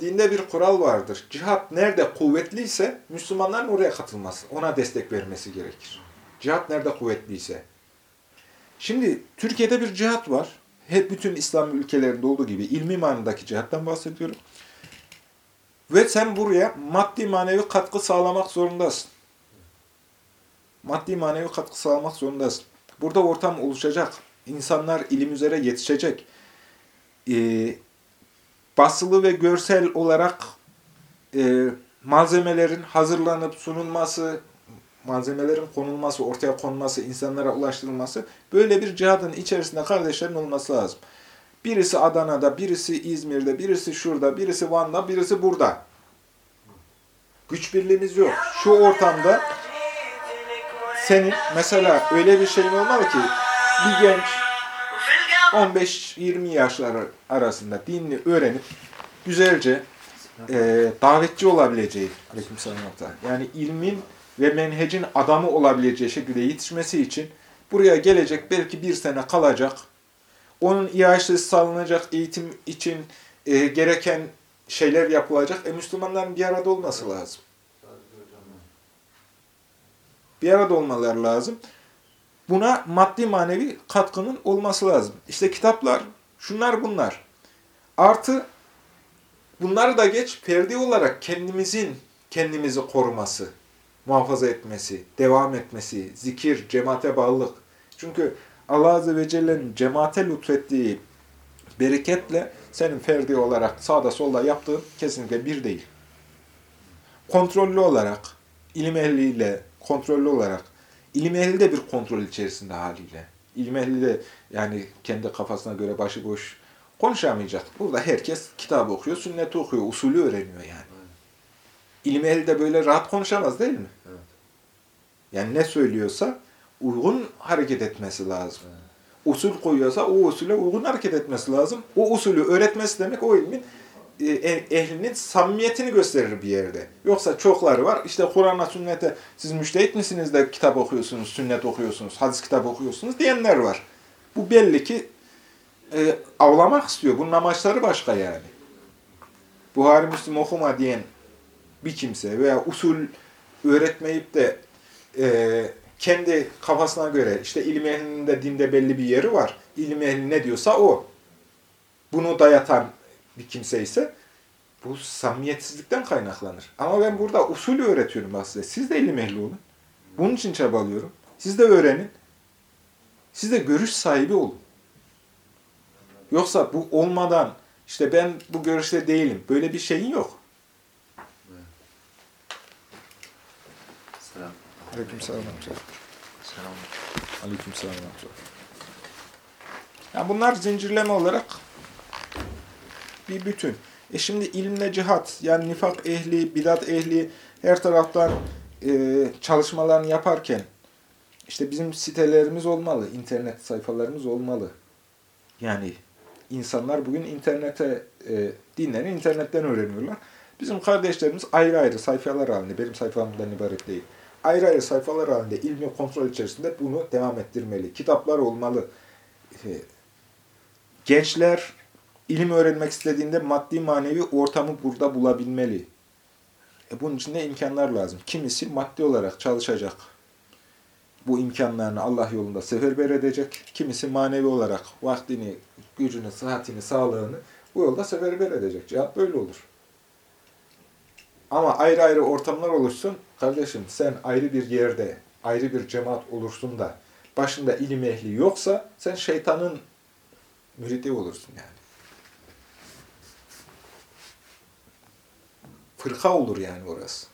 dinde bir kural vardır. Cihat nerede kuvvetliyse Müslümanların oraya katılması, ona destek vermesi gerekir. Cihat nerede kuvvetliyse. Şimdi Türkiye'de bir cihat var. Hep bütün İslam ülkelerinde olduğu gibi ilmi manadaki cihattan bahsediyorum. Ve sen buraya maddi manevi katkı sağlamak zorundasın. Maddi manevi katkı sağlamak zorundasın. Burada ortam oluşacak. İnsanlar ilim üzere yetişecek. Ee, basılı ve görsel olarak e, malzemelerin hazırlanıp sunulması, malzemelerin konulması, ortaya konması, insanlara ulaştırılması böyle bir cihadın içerisinde kardeşlerin olması lazım. Birisi Adana'da, birisi İzmir'de, birisi şurada, birisi Van'da, birisi burada. Güç birliğimiz yok. Şu ortamda senin mesela öyle bir şeyin olmalı ki bir genç 15-20 yaşları arasında dinini öğrenip güzelce e, davetçi olabileceği yani ilmin ve menhecin adamı olabileceği şekilde yetişmesi için buraya gelecek belki bir sene kalacak. Onun iaşesi sağlanacak eğitim için e, gereken şeyler yapılacak. E Müslümanların bir arada olması lazım. Bir arada olmaları lazım. buna maddi manevi katkının olması lazım. İşte kitaplar, şunlar bunlar. Artı bunları da geç ferdi olarak kendimizin kendimizi koruması, muhafaza etmesi, devam etmesi, zikir, cemaate bağlılık. Çünkü Allah Azze ve Celle'nin cemaate lütfettiği bereketle senin ferdi olarak sağda solda yaptığın kesinlikle bir değil. Kontrollü olarak, ilim ehliyle kontrollü olarak, ilim ehli de bir kontrol içerisinde haliyle. İlim ehli de yani kendi kafasına göre başıboş konuşamayacak. Burada herkes kitap okuyor, sünneti okuyor, usulü öğreniyor yani. İlim ehli de böyle rahat konuşamaz değil mi? Evet. Yani ne söylüyorsa uygun hareket etmesi lazım. Evet. Usul koyuyorsa o usule uygun hareket etmesi lazım. O usulü öğretmesi demek o ilmin ehlinin samimiyetini gösterir bir yerde. Yoksa çokları var. İşte Kur'an'a, sünnete siz müştehit misiniz de kitap okuyorsunuz, sünnet okuyorsunuz, hadis kitap okuyorsunuz diyenler var. Bu belli ki e, avlamak istiyor. Bunun amaçları başka yani. Buhari Müslim okuma diyen bir kimse veya usul öğretmeyip de e, kendi kafasına göre işte ilim ehlinin de dinde belli bir yeri var. İlim ehli ne diyorsa o. Bunu dayatan bir kimse ise bu samimiyetsizlikten kaynaklanır. Ama ben burada usulü öğretiyorum size. Siz de ilim ehli olun. Bunun için çabalıyorum. Siz de öğrenin. Siz de görüş sahibi olun. Yoksa bu olmadan işte ben bu görüşte değilim. Böyle bir şeyin yok. Selam. Aleykümselam. Selam. Aleykümselam. Ya bunlar zincirleme olarak bir bütün. E şimdi ilimle cihat, yani nifak ehli, bidat ehli her taraftan e, çalışmalarını yaparken işte bizim sitelerimiz olmalı, internet sayfalarımız olmalı. Yani insanlar bugün internete, e, dinlerini internetten öğreniyorlar. Bizim kardeşlerimiz ayrı ayrı sayfalar halinde, benim sayfamdan ibaret değil. Ayrı ayrı sayfalar halinde ilmi kontrol içerisinde bunu devam ettirmeli. Kitaplar olmalı. E, gençler ilim öğrenmek istediğinde maddi manevi ortamı burada bulabilmeli. E bunun için de imkanlar lazım. Kimisi maddi olarak çalışacak. Bu imkanlarını Allah yolunda seferber edecek. Kimisi manevi olarak vaktini, gücünü, sıhhatini, sağlığını bu yolda seferber edecek. Cihat böyle olur. Ama ayrı ayrı ortamlar oluşsun. Kardeşim sen ayrı bir yerde, ayrı bir cemaat olursun da başında ilim ehli yoksa sen şeytanın müridi olursun yani. Fırka olur yani orası.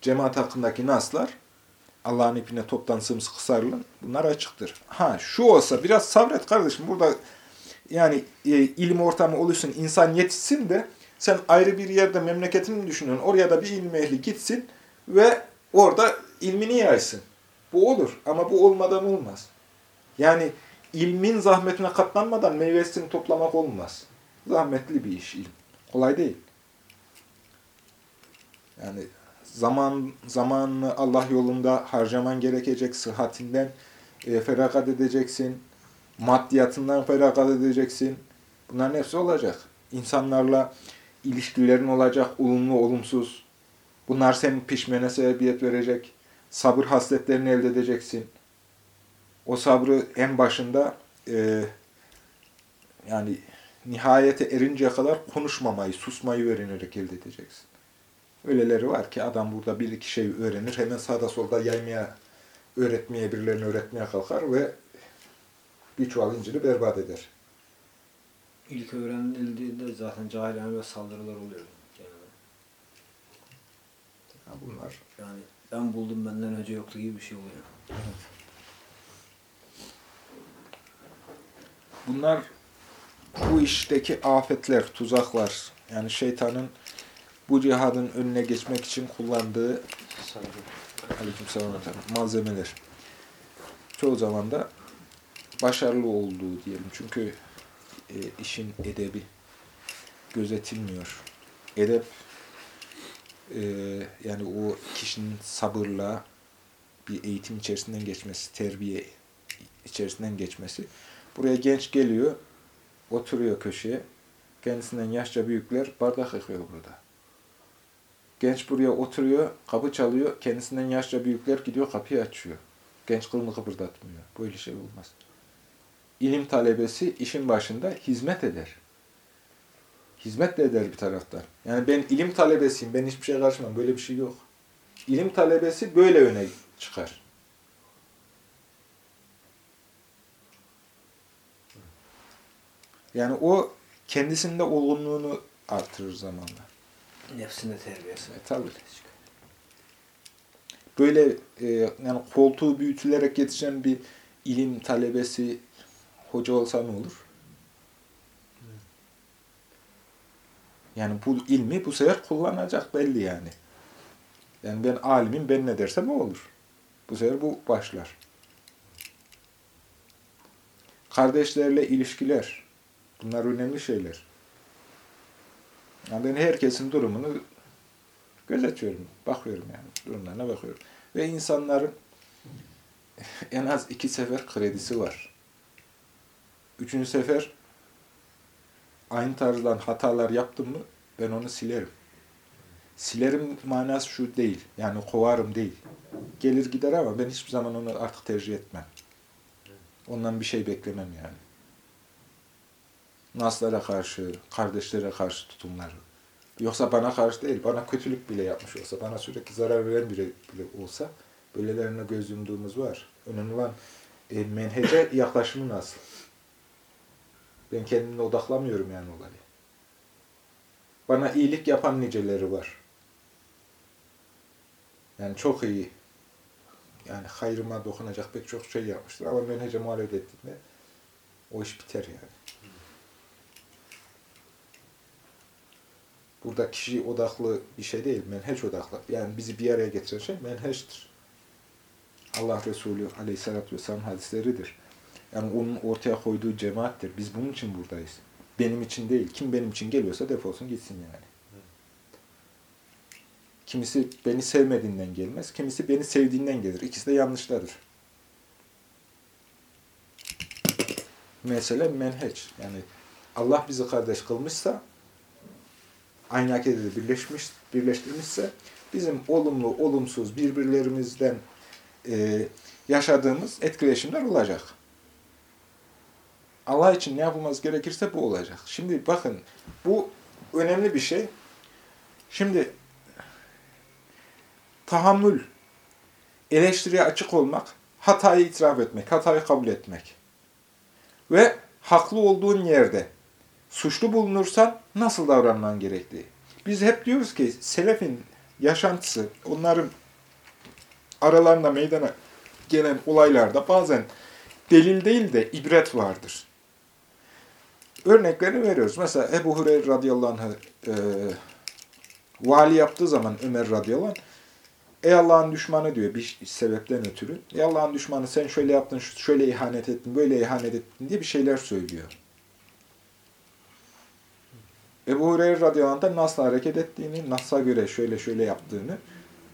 Cemaat hakkındaki naslar Allah'ın ipine toptan sımsıkı sarılın. Bunlar açıktır. Ha şu olsa biraz sabret kardeşim. Burada yani e, ilim ortamı oluşsun, insan yetişsin de sen ayrı bir yerde memleketini düşünüyorsun. Oraya da bir ilim ehli gitsin ve orada ilmini yaysın. Bu olur ama bu olmadan olmaz. Yani ilmin zahmetine katlanmadan meyvesini toplamak olmaz. Zahmetli bir iş ilim. Kolay değil. Yani zaman zamanını Allah yolunda harcaman gerekecek. Sıhhatinden e, feragat edeceksin. Maddiyatından feragat edeceksin. Bunların hepsi olacak. İnsanlarla ilişkilerin olacak, olumlu, olumsuz. Bunlar senin pişmene sebebiyet verecek. Sabır hasletlerini elde edeceksin. O sabrı en başında e, yani nihayete erinceye kadar konuşmamayı, susmayı öğrenerek elde edeceksin. Öyleleri var ki adam burada bir iki şey öğrenir, hemen sağda solda yaymaya, öğretmeye, birilerine öğretmeye kalkar ve bir çuval inciri berbat eder. İlk öğrenildiğinde zaten cahilane ve saldırılar oluyor. genelde. Ya bunlar Yani ben buldum benden önce yoktu gibi bir şey oluyor. Bunlar bu işteki afetler, tuzaklar. Yani şeytanın bu cihadın önüne geçmek için kullandığı malzemeler. Çoğu zaman da başarılı olduğu diyelim. Çünkü e, işin edebi gözetilmiyor. Edep e, yani o kişinin sabırla bir eğitim içerisinden geçmesi, terbiye içerisinden geçmesi. Buraya genç geliyor, oturuyor köşeye. Kendisinden yaşça büyükler bardak yıkıyor burada. Genç buraya oturuyor, kapı çalıyor. Kendisinden yaşça büyükler gidiyor kapıyı açıyor. Genç kılını kıpırdatmıyor. Böyle şey olmaz. İlim talebesi işin başında hizmet eder. Hizmet de eder bir taraftan. Yani ben ilim talebesiyim, ben hiçbir şeye karışmam. Böyle bir şey yok. İlim talebesi böyle öne çıkar. Yani o kendisinde olgunluğunu artırır zamanla. Nefsinde terbiyesi. E, tabii. Böyle e, yani koltuğu büyütülerek yetişen bir ilim talebesi hoca olsa ne olur? Yani bu ilmi bu sefer kullanacak belli yani. Yani ben alimim, ben ne dersem o olur. Bu sefer bu başlar. Kardeşlerle ilişkiler. Bunlar önemli şeyler. Yani ben herkesin durumunu gözetiyorum, bakıyorum yani. Durumlarına bakıyorum. Ve insanların en az iki sefer kredisi var. Üçüncü sefer aynı tarzdan hatalar yaptım mı ben onu silerim. Silerim manası şu değil. Yani kovarım değil. Gelir gider ama ben hiçbir zaman onu artık tercih etmem. Ondan bir şey beklemem yani. Naslara karşı, kardeşlere karşı tutumları. Yoksa bana karşı değil, bana kötülük bile yapmış olsa, bana sürekli zarar veren biri bile olsa, böylelerine göz yumduğumuz var. Önemli olan e, menhece yaklaşımı nasıl? Ben kendimle odaklamıyorum yani olayı. Bana iyilik yapan niceleri var. Yani çok iyi. Yani hayrıma dokunacak pek çok şey yapmıştır. Ama menhece muhalefet ettiğinde o iş biter yani. Burada kişi odaklı bir şey değil, menheç odaklı. Yani bizi bir araya getiren şey menheçtir. Allah Resulü aleyhissalatü vesselam hadisleridir. Yani onun ortaya koyduğu cemaattir. Biz bunun için buradayız. Benim için değil. Kim benim için geliyorsa defolsun gitsin yani. Kimisi beni sevmediğinden gelmez, kimisi beni sevdiğinden gelir. İkisi de yanlışlardır. Mesele menheç. Yani Allah bizi kardeş kılmışsa, aynı akidede birleşmiş, birleştirmişse, bizim olumlu, olumsuz birbirlerimizden e, yaşadığımız etkileşimler olacak. Allah için ne yapılması gerekirse bu olacak. Şimdi bakın, bu önemli bir şey. Şimdi tahammül, eleştiriye açık olmak, hatayı itiraf etmek, hatayı kabul etmek. Ve haklı olduğun yerde suçlu bulunursan nasıl davranman gerektiği. Biz hep diyoruz ki selefin yaşantısı, onların aralarında meydana gelen olaylarda bazen delil değil de ibret vardır. Örneklerini veriyoruz. Mesela Ebu Hureyre radıyallahu anh e, vali yaptığı zaman Ömer radıyallahu anh Ey Allah'ın düşmanı diyor bir sebepten ötürü. Ey Allah'ın düşmanı sen şöyle yaptın, şöyle ihanet ettin, böyle ihanet ettin diye bir şeyler söylüyor. Ebu Hureyre radıyallahu anh nasıl hareket ettiğini, nasla göre şöyle şöyle yaptığını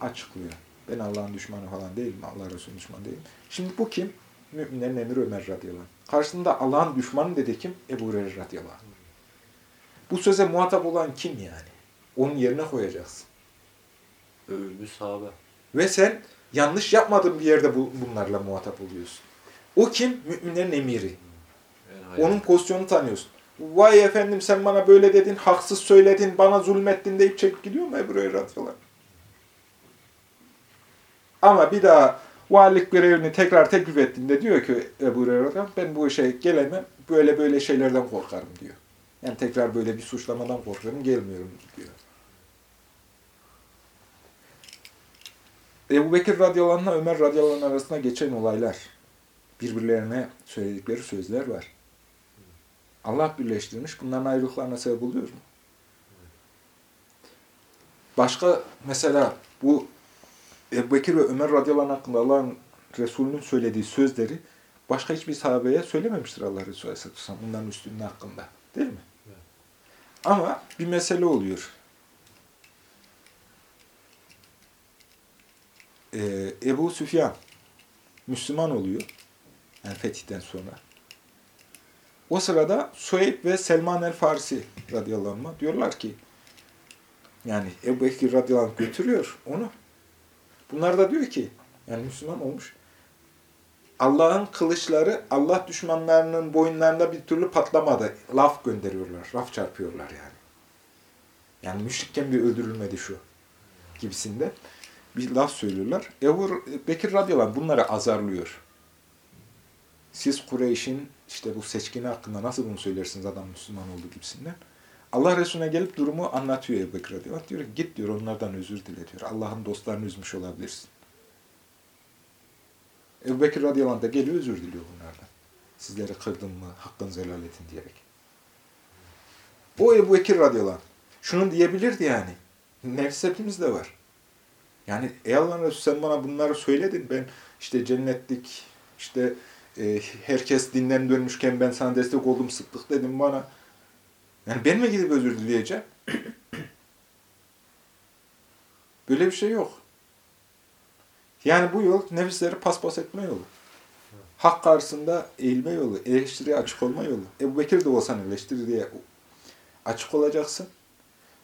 açıklıyor. Ben Allah'ın düşmanı falan değilim, Allah Resulü'nün düşmanı değilim. Şimdi bu kim? Müminlerin emiri Ömer radıyallahu anh. Karşısında Allah'ın düşmanı dedi kim? Ebu Hureyre radıyallahu anh. Bu söze muhatap olan kim yani? Onun yerine koyacaksın. Övülmüş sahabe. Ve sen yanlış yapmadığın bir yerde bu, bunlarla muhatap oluyorsun. O kim? Müminlerin emiri. Onun pozisyonunu tanıyorsun. Vay efendim sen bana böyle dedin, haksız söyledin, bana zulmettin deyip çekip gidiyor mu Ebu Hureyre? Ama bir daha valilik görevini tekrar teklif ettiğinde diyor ki Ebu Hureyre ben bu işe gelemem, böyle böyle şeylerden korkarım diyor. Yani tekrar böyle bir suçlamadan korkarım, gelmiyorum diyor. Ebu Bekir radıyallahu Ömer radıyallahu arasında geçen olaylar, birbirlerine söyledikleri sözler var. Allah birleştirmiş, bunların ayrılıklarına sebep oluyor mu? Başka mesela bu Ebu Bekir ve Ömer radıyallahu anh hakkında Allah'ın Resulü'nün söylediği sözleri başka hiçbir sahabeye söylememiştir Allah Resulü aleyhisselatü vesselam bunların üstünlüğü hakkında. Değil mi? Evet. Ama bir mesele oluyor. Ee, Ebu Süfyan Müslüman oluyor. Yani fetihten sonra. O sırada Suheyb ve Selman el-Farisi radıyallahu anh diyorlar ki yani Ebu Bekir radıyallahu anh götürüyor onu. Bunlar da diyor ki yani Müslüman olmuş. Allah'ın kılıçları Allah düşmanlarının boyunlarında bir türlü patlamadı. Laf gönderiyorlar, laf çarpıyorlar yani. Yani müşrikken bir öldürülmedi şu gibisinde bir laf söylüyorlar. Ebu Bekir radıyallahu anh bunları azarlıyor. Siz Kureyş'in işte bu seçkini hakkında nasıl bunu söylersiniz adam Müslüman oldu gibisinden. Allah Resulüne gelip durumu anlatıyor Ebu Bekir. Diyor ki git diyor onlardan özür dile diyor. Allah'ın dostlarını üzmüş olabilirsin. Ebu Bekir radıyallahu da geliyor özür diliyor bunlardan. Sizleri kırdım mı hakkınızı helal edin diyerek. O Ebu Bekir radıyallahu. Şunu diyebilirdi yani. Nefs hepimizde var. Yani ey Allah'ın Resulü sen bana bunları söyledin. Ben işte cennetlik, işte e, herkes dinden dönmüşken ben sana destek oldum sıddık dedim bana. Yani ben mi gidip özür dileyeceğim? Böyle bir şey yok. Yani bu yol nefisleri paspas etme yolu. Hak karşısında eğilme yolu, eleştiriye açık olma yolu. Ebu Bekir de olsan eleştiriye açık olacaksın.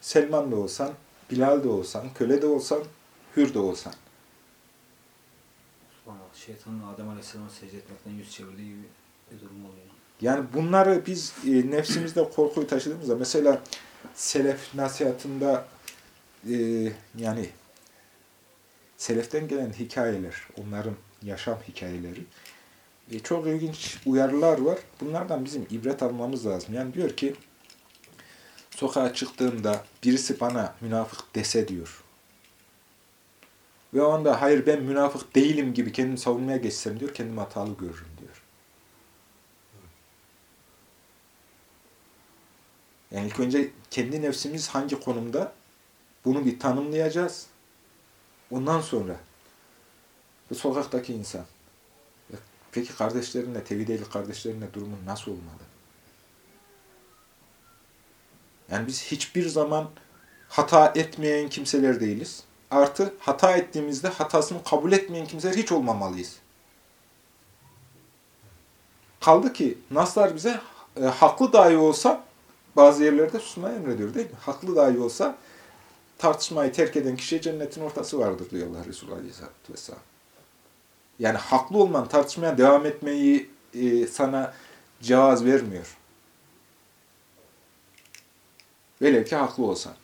Selman da olsan, Bilal de olsan, köle de olsan, hür de olsan. Şeytanın Adem Aleyhisselam'a secde etmekten yüz çevirdiği gibi bir durum oluyor. Yani bunları biz e, nefsimizde korkuyu taşıdığımızda mesela selef nasihatında e, yani seleften gelen hikayeler, onların yaşam hikayeleri e, çok ilginç uyarılar var. Bunlardan bizim ibret almamız lazım. Yani diyor ki sokağa çıktığımda birisi bana münafık dese diyor. Ve o anda hayır ben münafık değilim gibi kendimi savunmaya geçsem diyor kendimi hatalı görürüm diyor. Yani ilk önce kendi nefsimiz hangi konumda bunu bir tanımlayacağız. Ondan sonra bu sokaktaki insan peki kardeşlerinle, tevhid ehli kardeşlerinle durumun nasıl olmalı? Yani biz hiçbir zaman hata etmeyen kimseler değiliz. Artı hata ettiğimizde hatasını kabul etmeyen kimseler hiç olmamalıyız. Kaldı ki naslar bize e, haklı dahi olsa bazı yerlerde susmayı emrediyor değil mi? Haklı dahi olsa tartışmayı terk eden kişiye cennetin ortası vardır diyor Allah Resulü Aleyhisselatü Vesselam. Yani haklı olman tartışmaya devam etmeyi e, sana cevaz vermiyor. Velev ki haklı olsan.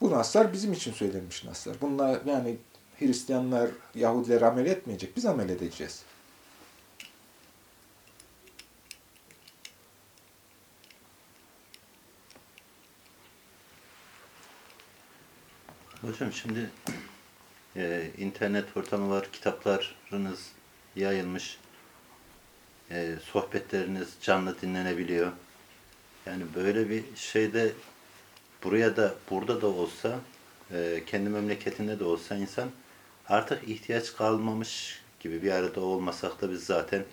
Bu naslar bizim için söylenmiş naslar. Bunlar yani Hristiyanlar, Yahudiler amel etmeyecek. Biz amel edeceğiz. Hocam şimdi e, internet ortamı var, kitaplarınız yayılmış, e, sohbetleriniz canlı dinlenebiliyor. Yani böyle bir şeyde buraya da burada da olsa, e, kendi memleketinde de olsa insan artık ihtiyaç kalmamış gibi bir arada olmasak da biz zaten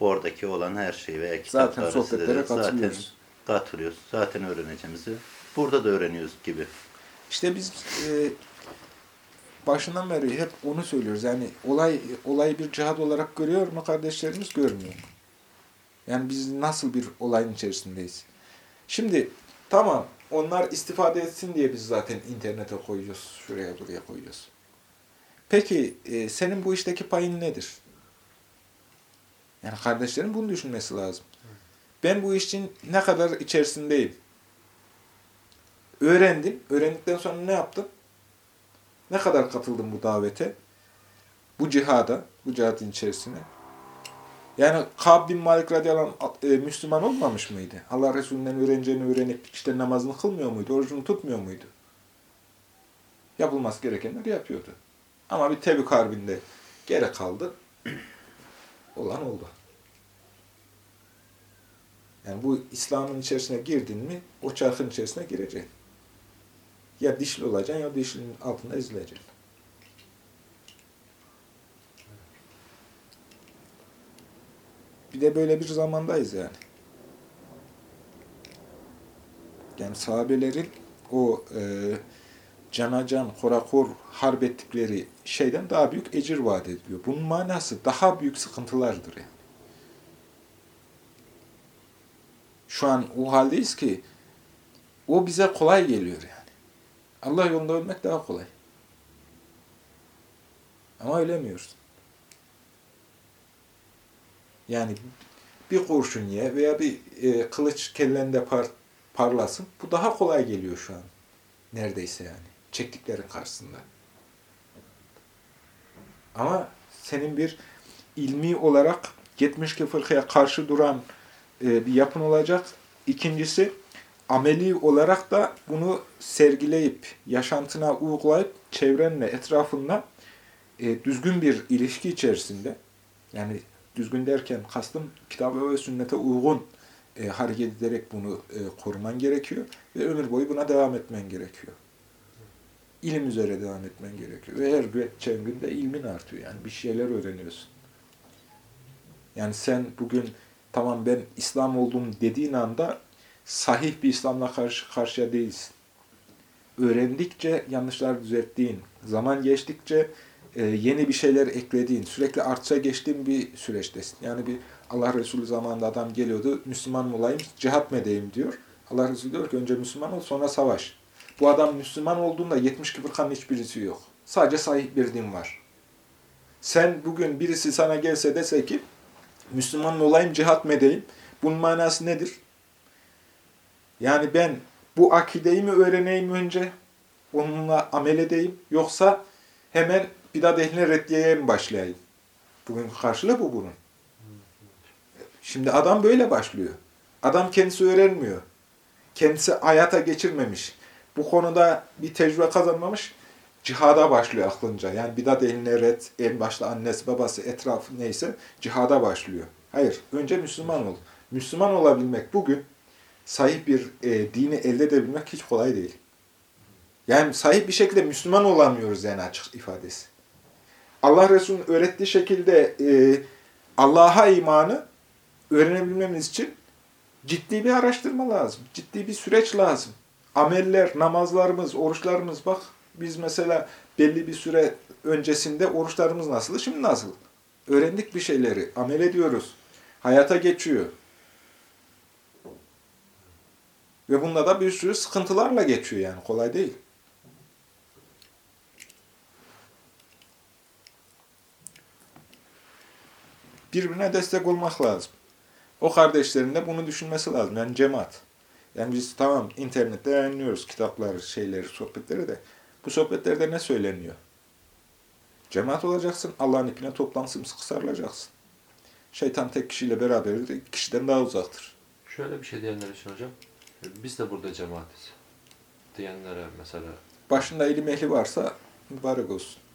oradaki olan her şeyi veya Zaten kitapları sohbetlere zaten katılıyoruz. katılıyoruz. Zaten öğreneceğimizi burada da öğreniyoruz gibi. İşte biz e, başından beri hep onu söylüyoruz. Yani olay olayı bir cihad olarak görüyor mu kardeşlerimiz? Görmüyor. Yani biz nasıl bir olayın içerisindeyiz? Şimdi tamam onlar istifade etsin diye biz zaten internete koyuyoruz. Şuraya buraya koyuyoruz. Peki e, senin bu işteki payın nedir? Yani kardeşlerin bunu düşünmesi lazım. Ben bu işin ne kadar içerisindeyim? Öğrendim. Öğrendikten sonra ne yaptım? Ne kadar katıldım bu davete? Bu cihada, bu cihadın içerisine. Yani Kab bin Malik radıyallahu anh, e, Müslüman olmamış mıydı? Allah Resulü'nden öğreneceğini öğrenip işte namazını kılmıyor muydu? Orucunu tutmuyor muydu? Yapılması gerekenleri yapıyordu. Ama bir Tebük Harbi'nde geri kaldı. Olan oldu. Yani bu İslam'ın içerisine girdin mi o çarkın içerisine gireceksin. Ya dişli olacaksın ya dişlinin altında ezileceksin. Bir de böyle bir zamandayız yani. Yani sahabelerin o e, cana can, kora kor harp ettikleri şeyden daha büyük ecir vaat ediliyor. Bunun manası daha büyük sıkıntılardır yani. Şu an o haldeyiz ki o bize kolay geliyor yani. Allah yolunda ölmek daha kolay. Ama ölemiyorsun. Yani bir kurşun ye veya bir e, kılıç kellende par, parlasın. Bu daha kolay geliyor şu an. Neredeyse yani. Çektiklerin karşısında. Ama senin bir ilmi olarak 72 fırkaya karşı duran e, bir yapın olacak. İkincisi ameli olarak da bunu sergileyip, yaşantına uygulayıp, çevrenle, etrafınla e, düzgün bir ilişki içerisinde, yani düzgün derken kastım kitaba ve sünnete uygun e, hareket ederek bunu e, koruman gerekiyor ve ömür boyu buna devam etmen gerekiyor. İlim üzere devam etmen gerekiyor. Ve her geçen gün de ilmin artıyor. Yani bir şeyler öğreniyorsun. Yani sen bugün tamam ben İslam oldum dediğin anda sahih bir İslam'la karşı karşıya değilsin. Öğrendikçe yanlışlar düzelttiğin, zaman geçtikçe yeni bir şeyler eklediğin, sürekli artça geçtiğin bir süreçtesin. Yani bir Allah Resulü zamanında adam geliyordu, Müslüman mı olayım, cihat mı edeyim diyor. Allah Resulü diyor ki önce Müslüman ol, sonra savaş. Bu adam Müslüman olduğunda 72 fırkanın hiçbirisi yok. Sadece sahih bir din var. Sen bugün birisi sana gelse dese ki Müslüman mı olayım, cihat mı edeyim? Bunun manası nedir? Yani ben bu akideyi mi öğreneyim önce, onunla amel edeyim, yoksa hemen bidat ehline reddiyeye mi başlayayım? Bugün karşılığı bu bunun. Şimdi adam böyle başlıyor. Adam kendisi öğrenmiyor. Kendisi hayata geçirmemiş. Bu konuda bir tecrübe kazanmamış. Cihada başlıyor aklınca. Yani bidat ehline red, en başta annesi, babası, etrafı neyse cihada başlıyor. Hayır, önce Müslüman ol. Müslüman olabilmek bugün sahip bir e, dini elde edebilmek hiç kolay değil. Yani sahip bir şekilde Müslüman olamıyoruz yani açık ifadesi. Allah Resulü'nün öğrettiği şekilde e, Allah'a imanı öğrenebilmemiz için ciddi bir araştırma lazım. Ciddi bir süreç lazım. Ameller, namazlarımız, oruçlarımız bak biz mesela belli bir süre öncesinde oruçlarımız nasıl, şimdi nasıl? Öğrendik bir şeyleri, amel ediyoruz. Hayata geçiyor. Ve bunda da bir sürü sıkıntılarla geçiyor yani. Kolay değil. Birbirine destek olmak lazım. O kardeşlerin de bunu düşünmesi lazım. Yani cemaat. Yani biz tamam internette yayınlıyoruz kitapları, şeyleri, sohbetleri de. Bu sohbetlerde ne söyleniyor? Cemaat olacaksın, Allah'ın ipine toplan sımsıkı sarılacaksın. Şeytan tek kişiyle beraberdir, iki kişiden daha uzaktır. Şöyle bir şey diyenler için hocam. Biz de burada cemaatiz. Diyenlere mesela Başında ilim ehli varsa mübarek olsun.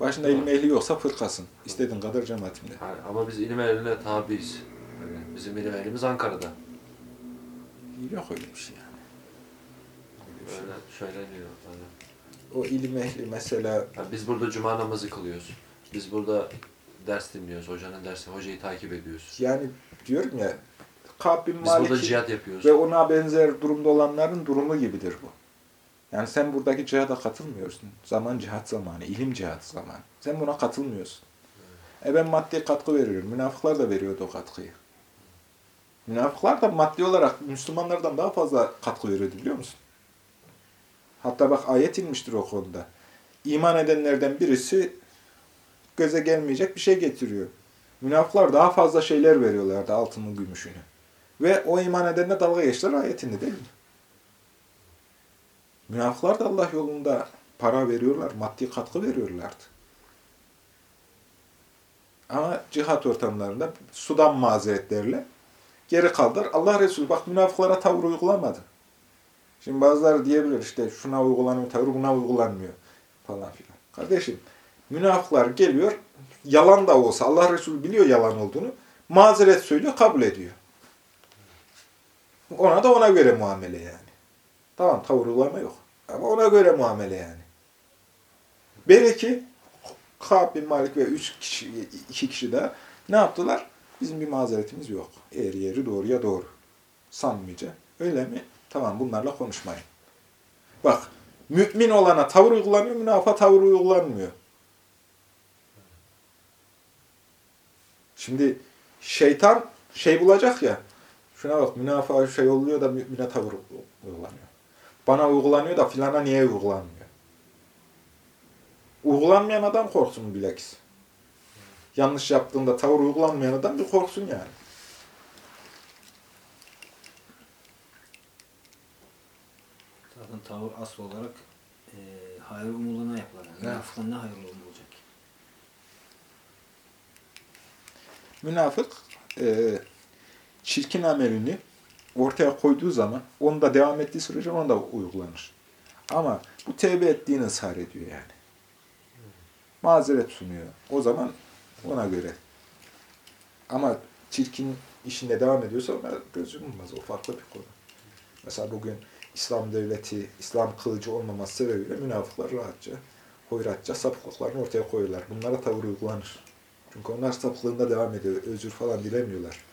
Başında ilim ehli yoksa fırkasın. İstediğin kadar cemaatimde. hani ama biz ilim ehline tabiiz. Yani bizim ilim ehlimiz Ankara'da. Yok öyle bir şey yani. Öyle şey. Öyle söyleniyor. Hani. O ilim ehli mesela Yani biz burada cuma namazı kılıyoruz. Biz burada ders dinliyoruz. Hocanın dersi, hocayı takip ediyoruz. yani diyorum ya Ka'b bin Biz burada Malik'i cihat yapıyoruz. ve ona benzer durumda olanların durumu gibidir bu. Yani sen buradaki cihada katılmıyorsun. Zaman cihat zamanı, ilim cihat zamanı. Sen buna katılmıyorsun. E ben maddi katkı veriyorum. Münafıklar da veriyordu o katkıyı. Münafıklar da maddi olarak Müslümanlardan daha fazla katkı veriyordu biliyor musun? Hatta bak ayet inmiştir o konuda. İman edenlerden birisi göze gelmeyecek bir şey getiriyor. Münafıklar daha fazla şeyler veriyorlardı altını, gümüşünü. Ve o iman edenle dalga geçtiler ayetinde değil mi? Münafıklar da Allah yolunda para veriyorlar, maddi katkı veriyorlardı. Ama cihat ortamlarında sudan mazeretlerle geri kaldılar. Allah Resulü bak münafıklara tavır uygulamadı. Şimdi bazıları diyebilir işte şuna uygulanıyor tavır buna uygulanmıyor falan filan. Kardeşim münafıklar geliyor yalan da olsa Allah Resulü biliyor yalan olduğunu mazeret söylüyor kabul ediyor. Ona da ona göre muamele yani. Tamam tavır uygulama yok. Ama ona göre muamele yani. Belki Ka'b bin Malik ve üç kişi, iki kişi daha ne yaptılar? Bizim bir mazeretimiz yok. Eğer yeri doğruya doğru. Samimice. Öyle mi? Tamam bunlarla konuşmayın. Bak mümin olana tavır uygulanıyor, münafığa tavır uygulanmıyor. Şimdi şeytan şey bulacak ya. Şuna bak münafığa şey oluyor da mümine tavır uygulanıyor. Bana uygulanıyor da filana niye uygulanmıyor? Uygulanmayan adam korksun bilakis. Yanlış yaptığında tavır uygulanmayan adam bir korksun yani. Zaten tavır asıl olarak e, hayır umulana yapılan. Yani. Evet. Münafıktan ne hayırlı umulacak? Münafık e, çirkin amelini ortaya koyduğu zaman onu da devam ettiği sürece ona da uygulanır. Ama bu tevbe ettiğini ısrar ediyor yani. Mazeret sunuyor. O zaman ona göre. Ama çirkin işinde devam ediyorsa ona göz yumulmaz. O farklı bir konu. Mesela bugün İslam devleti, İslam kılıcı olmaması sebebiyle münafıklar rahatça, hoyratça sapıklıklarını ortaya koyuyorlar. Bunlara tavır uygulanır. Çünkü onlar sapıklığında devam ediyor. Özür falan dilemiyorlar.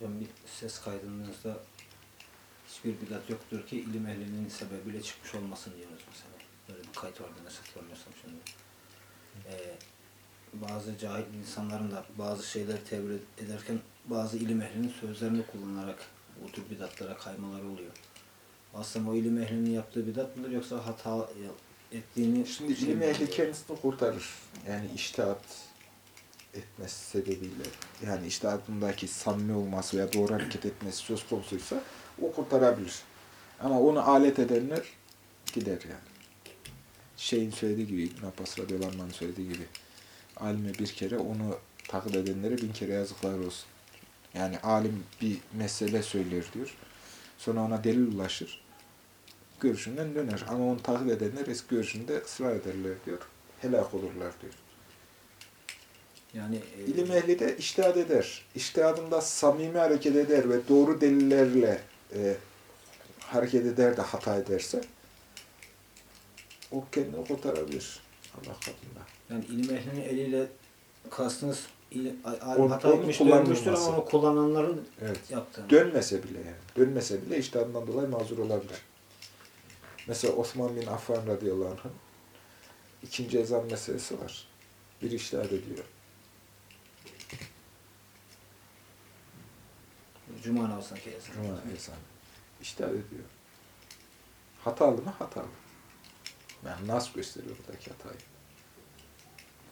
Yani bir ses kaydınızda hiçbir bidat yoktur ki ilim ehlinin sebebiyle çıkmış olmasın diyoruz mesela. Böyle bir kayıt vardı nasıl hatırlamıyorsam şimdi. Ee, bazı cahil insanların da bazı şeyleri tevil ederken bazı ilim ehlinin sözlerini kullanarak bu tür bidatlara kaymaları oluyor. Aslında o ilim ehlinin yaptığı bidat mıdır yoksa hata ettiğini Şimdi ilim ehli kendisini kurtarır. Yani iştihat etmesi sebebiyle, yani iştihatındaki samimi olması veya doğru hareket etmesi söz konusuysa o kurtarabilir. Ama onu alet edenler gider yani. Şeyin söylediği gibi, İbn Abbas radıyallahu söylediği gibi, alime bir kere onu taklit edenlere bin kere yazıklar olsun. Yani alim bir mesele söyler diyor. Sonra ona delil ulaşır. Görüşünden döner. Ama onu taklit edenler eski görüşünde ısrar ederler diyor. Helak olurlar diyor. Yani e, İlim ehli de iştihad eder. İştihadında samimi hareket eder ve doğru delillerle e, hareket eder de hata ederse o kendini kurtarabilir Allah katında. Yani ilim ehlinin eliyle kastınız alim hata etmiş, dönmüştür ama onu kullananların Evet. yaptığını. Dönmese bile yani. Dönmese bile iştihadından dolayı mazur olabilir. Mesela Osman bin Affan radıyallahu anh'ın ikinci ezan meselesi var. Bir iştihad ediyor. Cuma namazındaki ezan. Cuma ezanı. İştihad ediyor. Hatalı mı? Hatalı. Yani nasıl gösteriyor buradaki hatayı?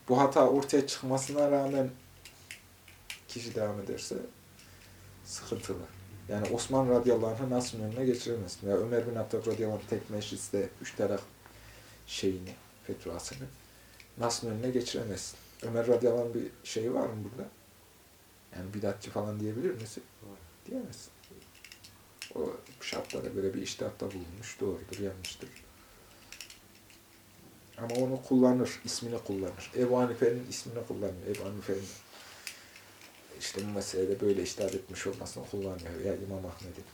Bu hata ortaya çıkmasına rağmen kişi devam ederse sıkıntılı. Yani Osman radıyallahu anh'ı nasıl önüne geçiremezsin? Ya Ömer bin Hattab radıyallahu anh tek mecliste üç taraf şeyini, fetvasını nasıl önüne geçiremezsin? Ömer radıyallahu anh bir şey var mı burada? Yani bidatçı falan diyebilir misin? Diyemezsin. O şartlara göre bir iştihatta bulunmuş. Doğrudur, yanlıştır. Ama onu kullanır, ismini kullanır. Ebu Hanife'nin ismini kullanıyor. Ebu Hanife'nin işte bu meselede böyle iştahat etmiş olmasını kullanıyor. Ya İmam Ahmet'in.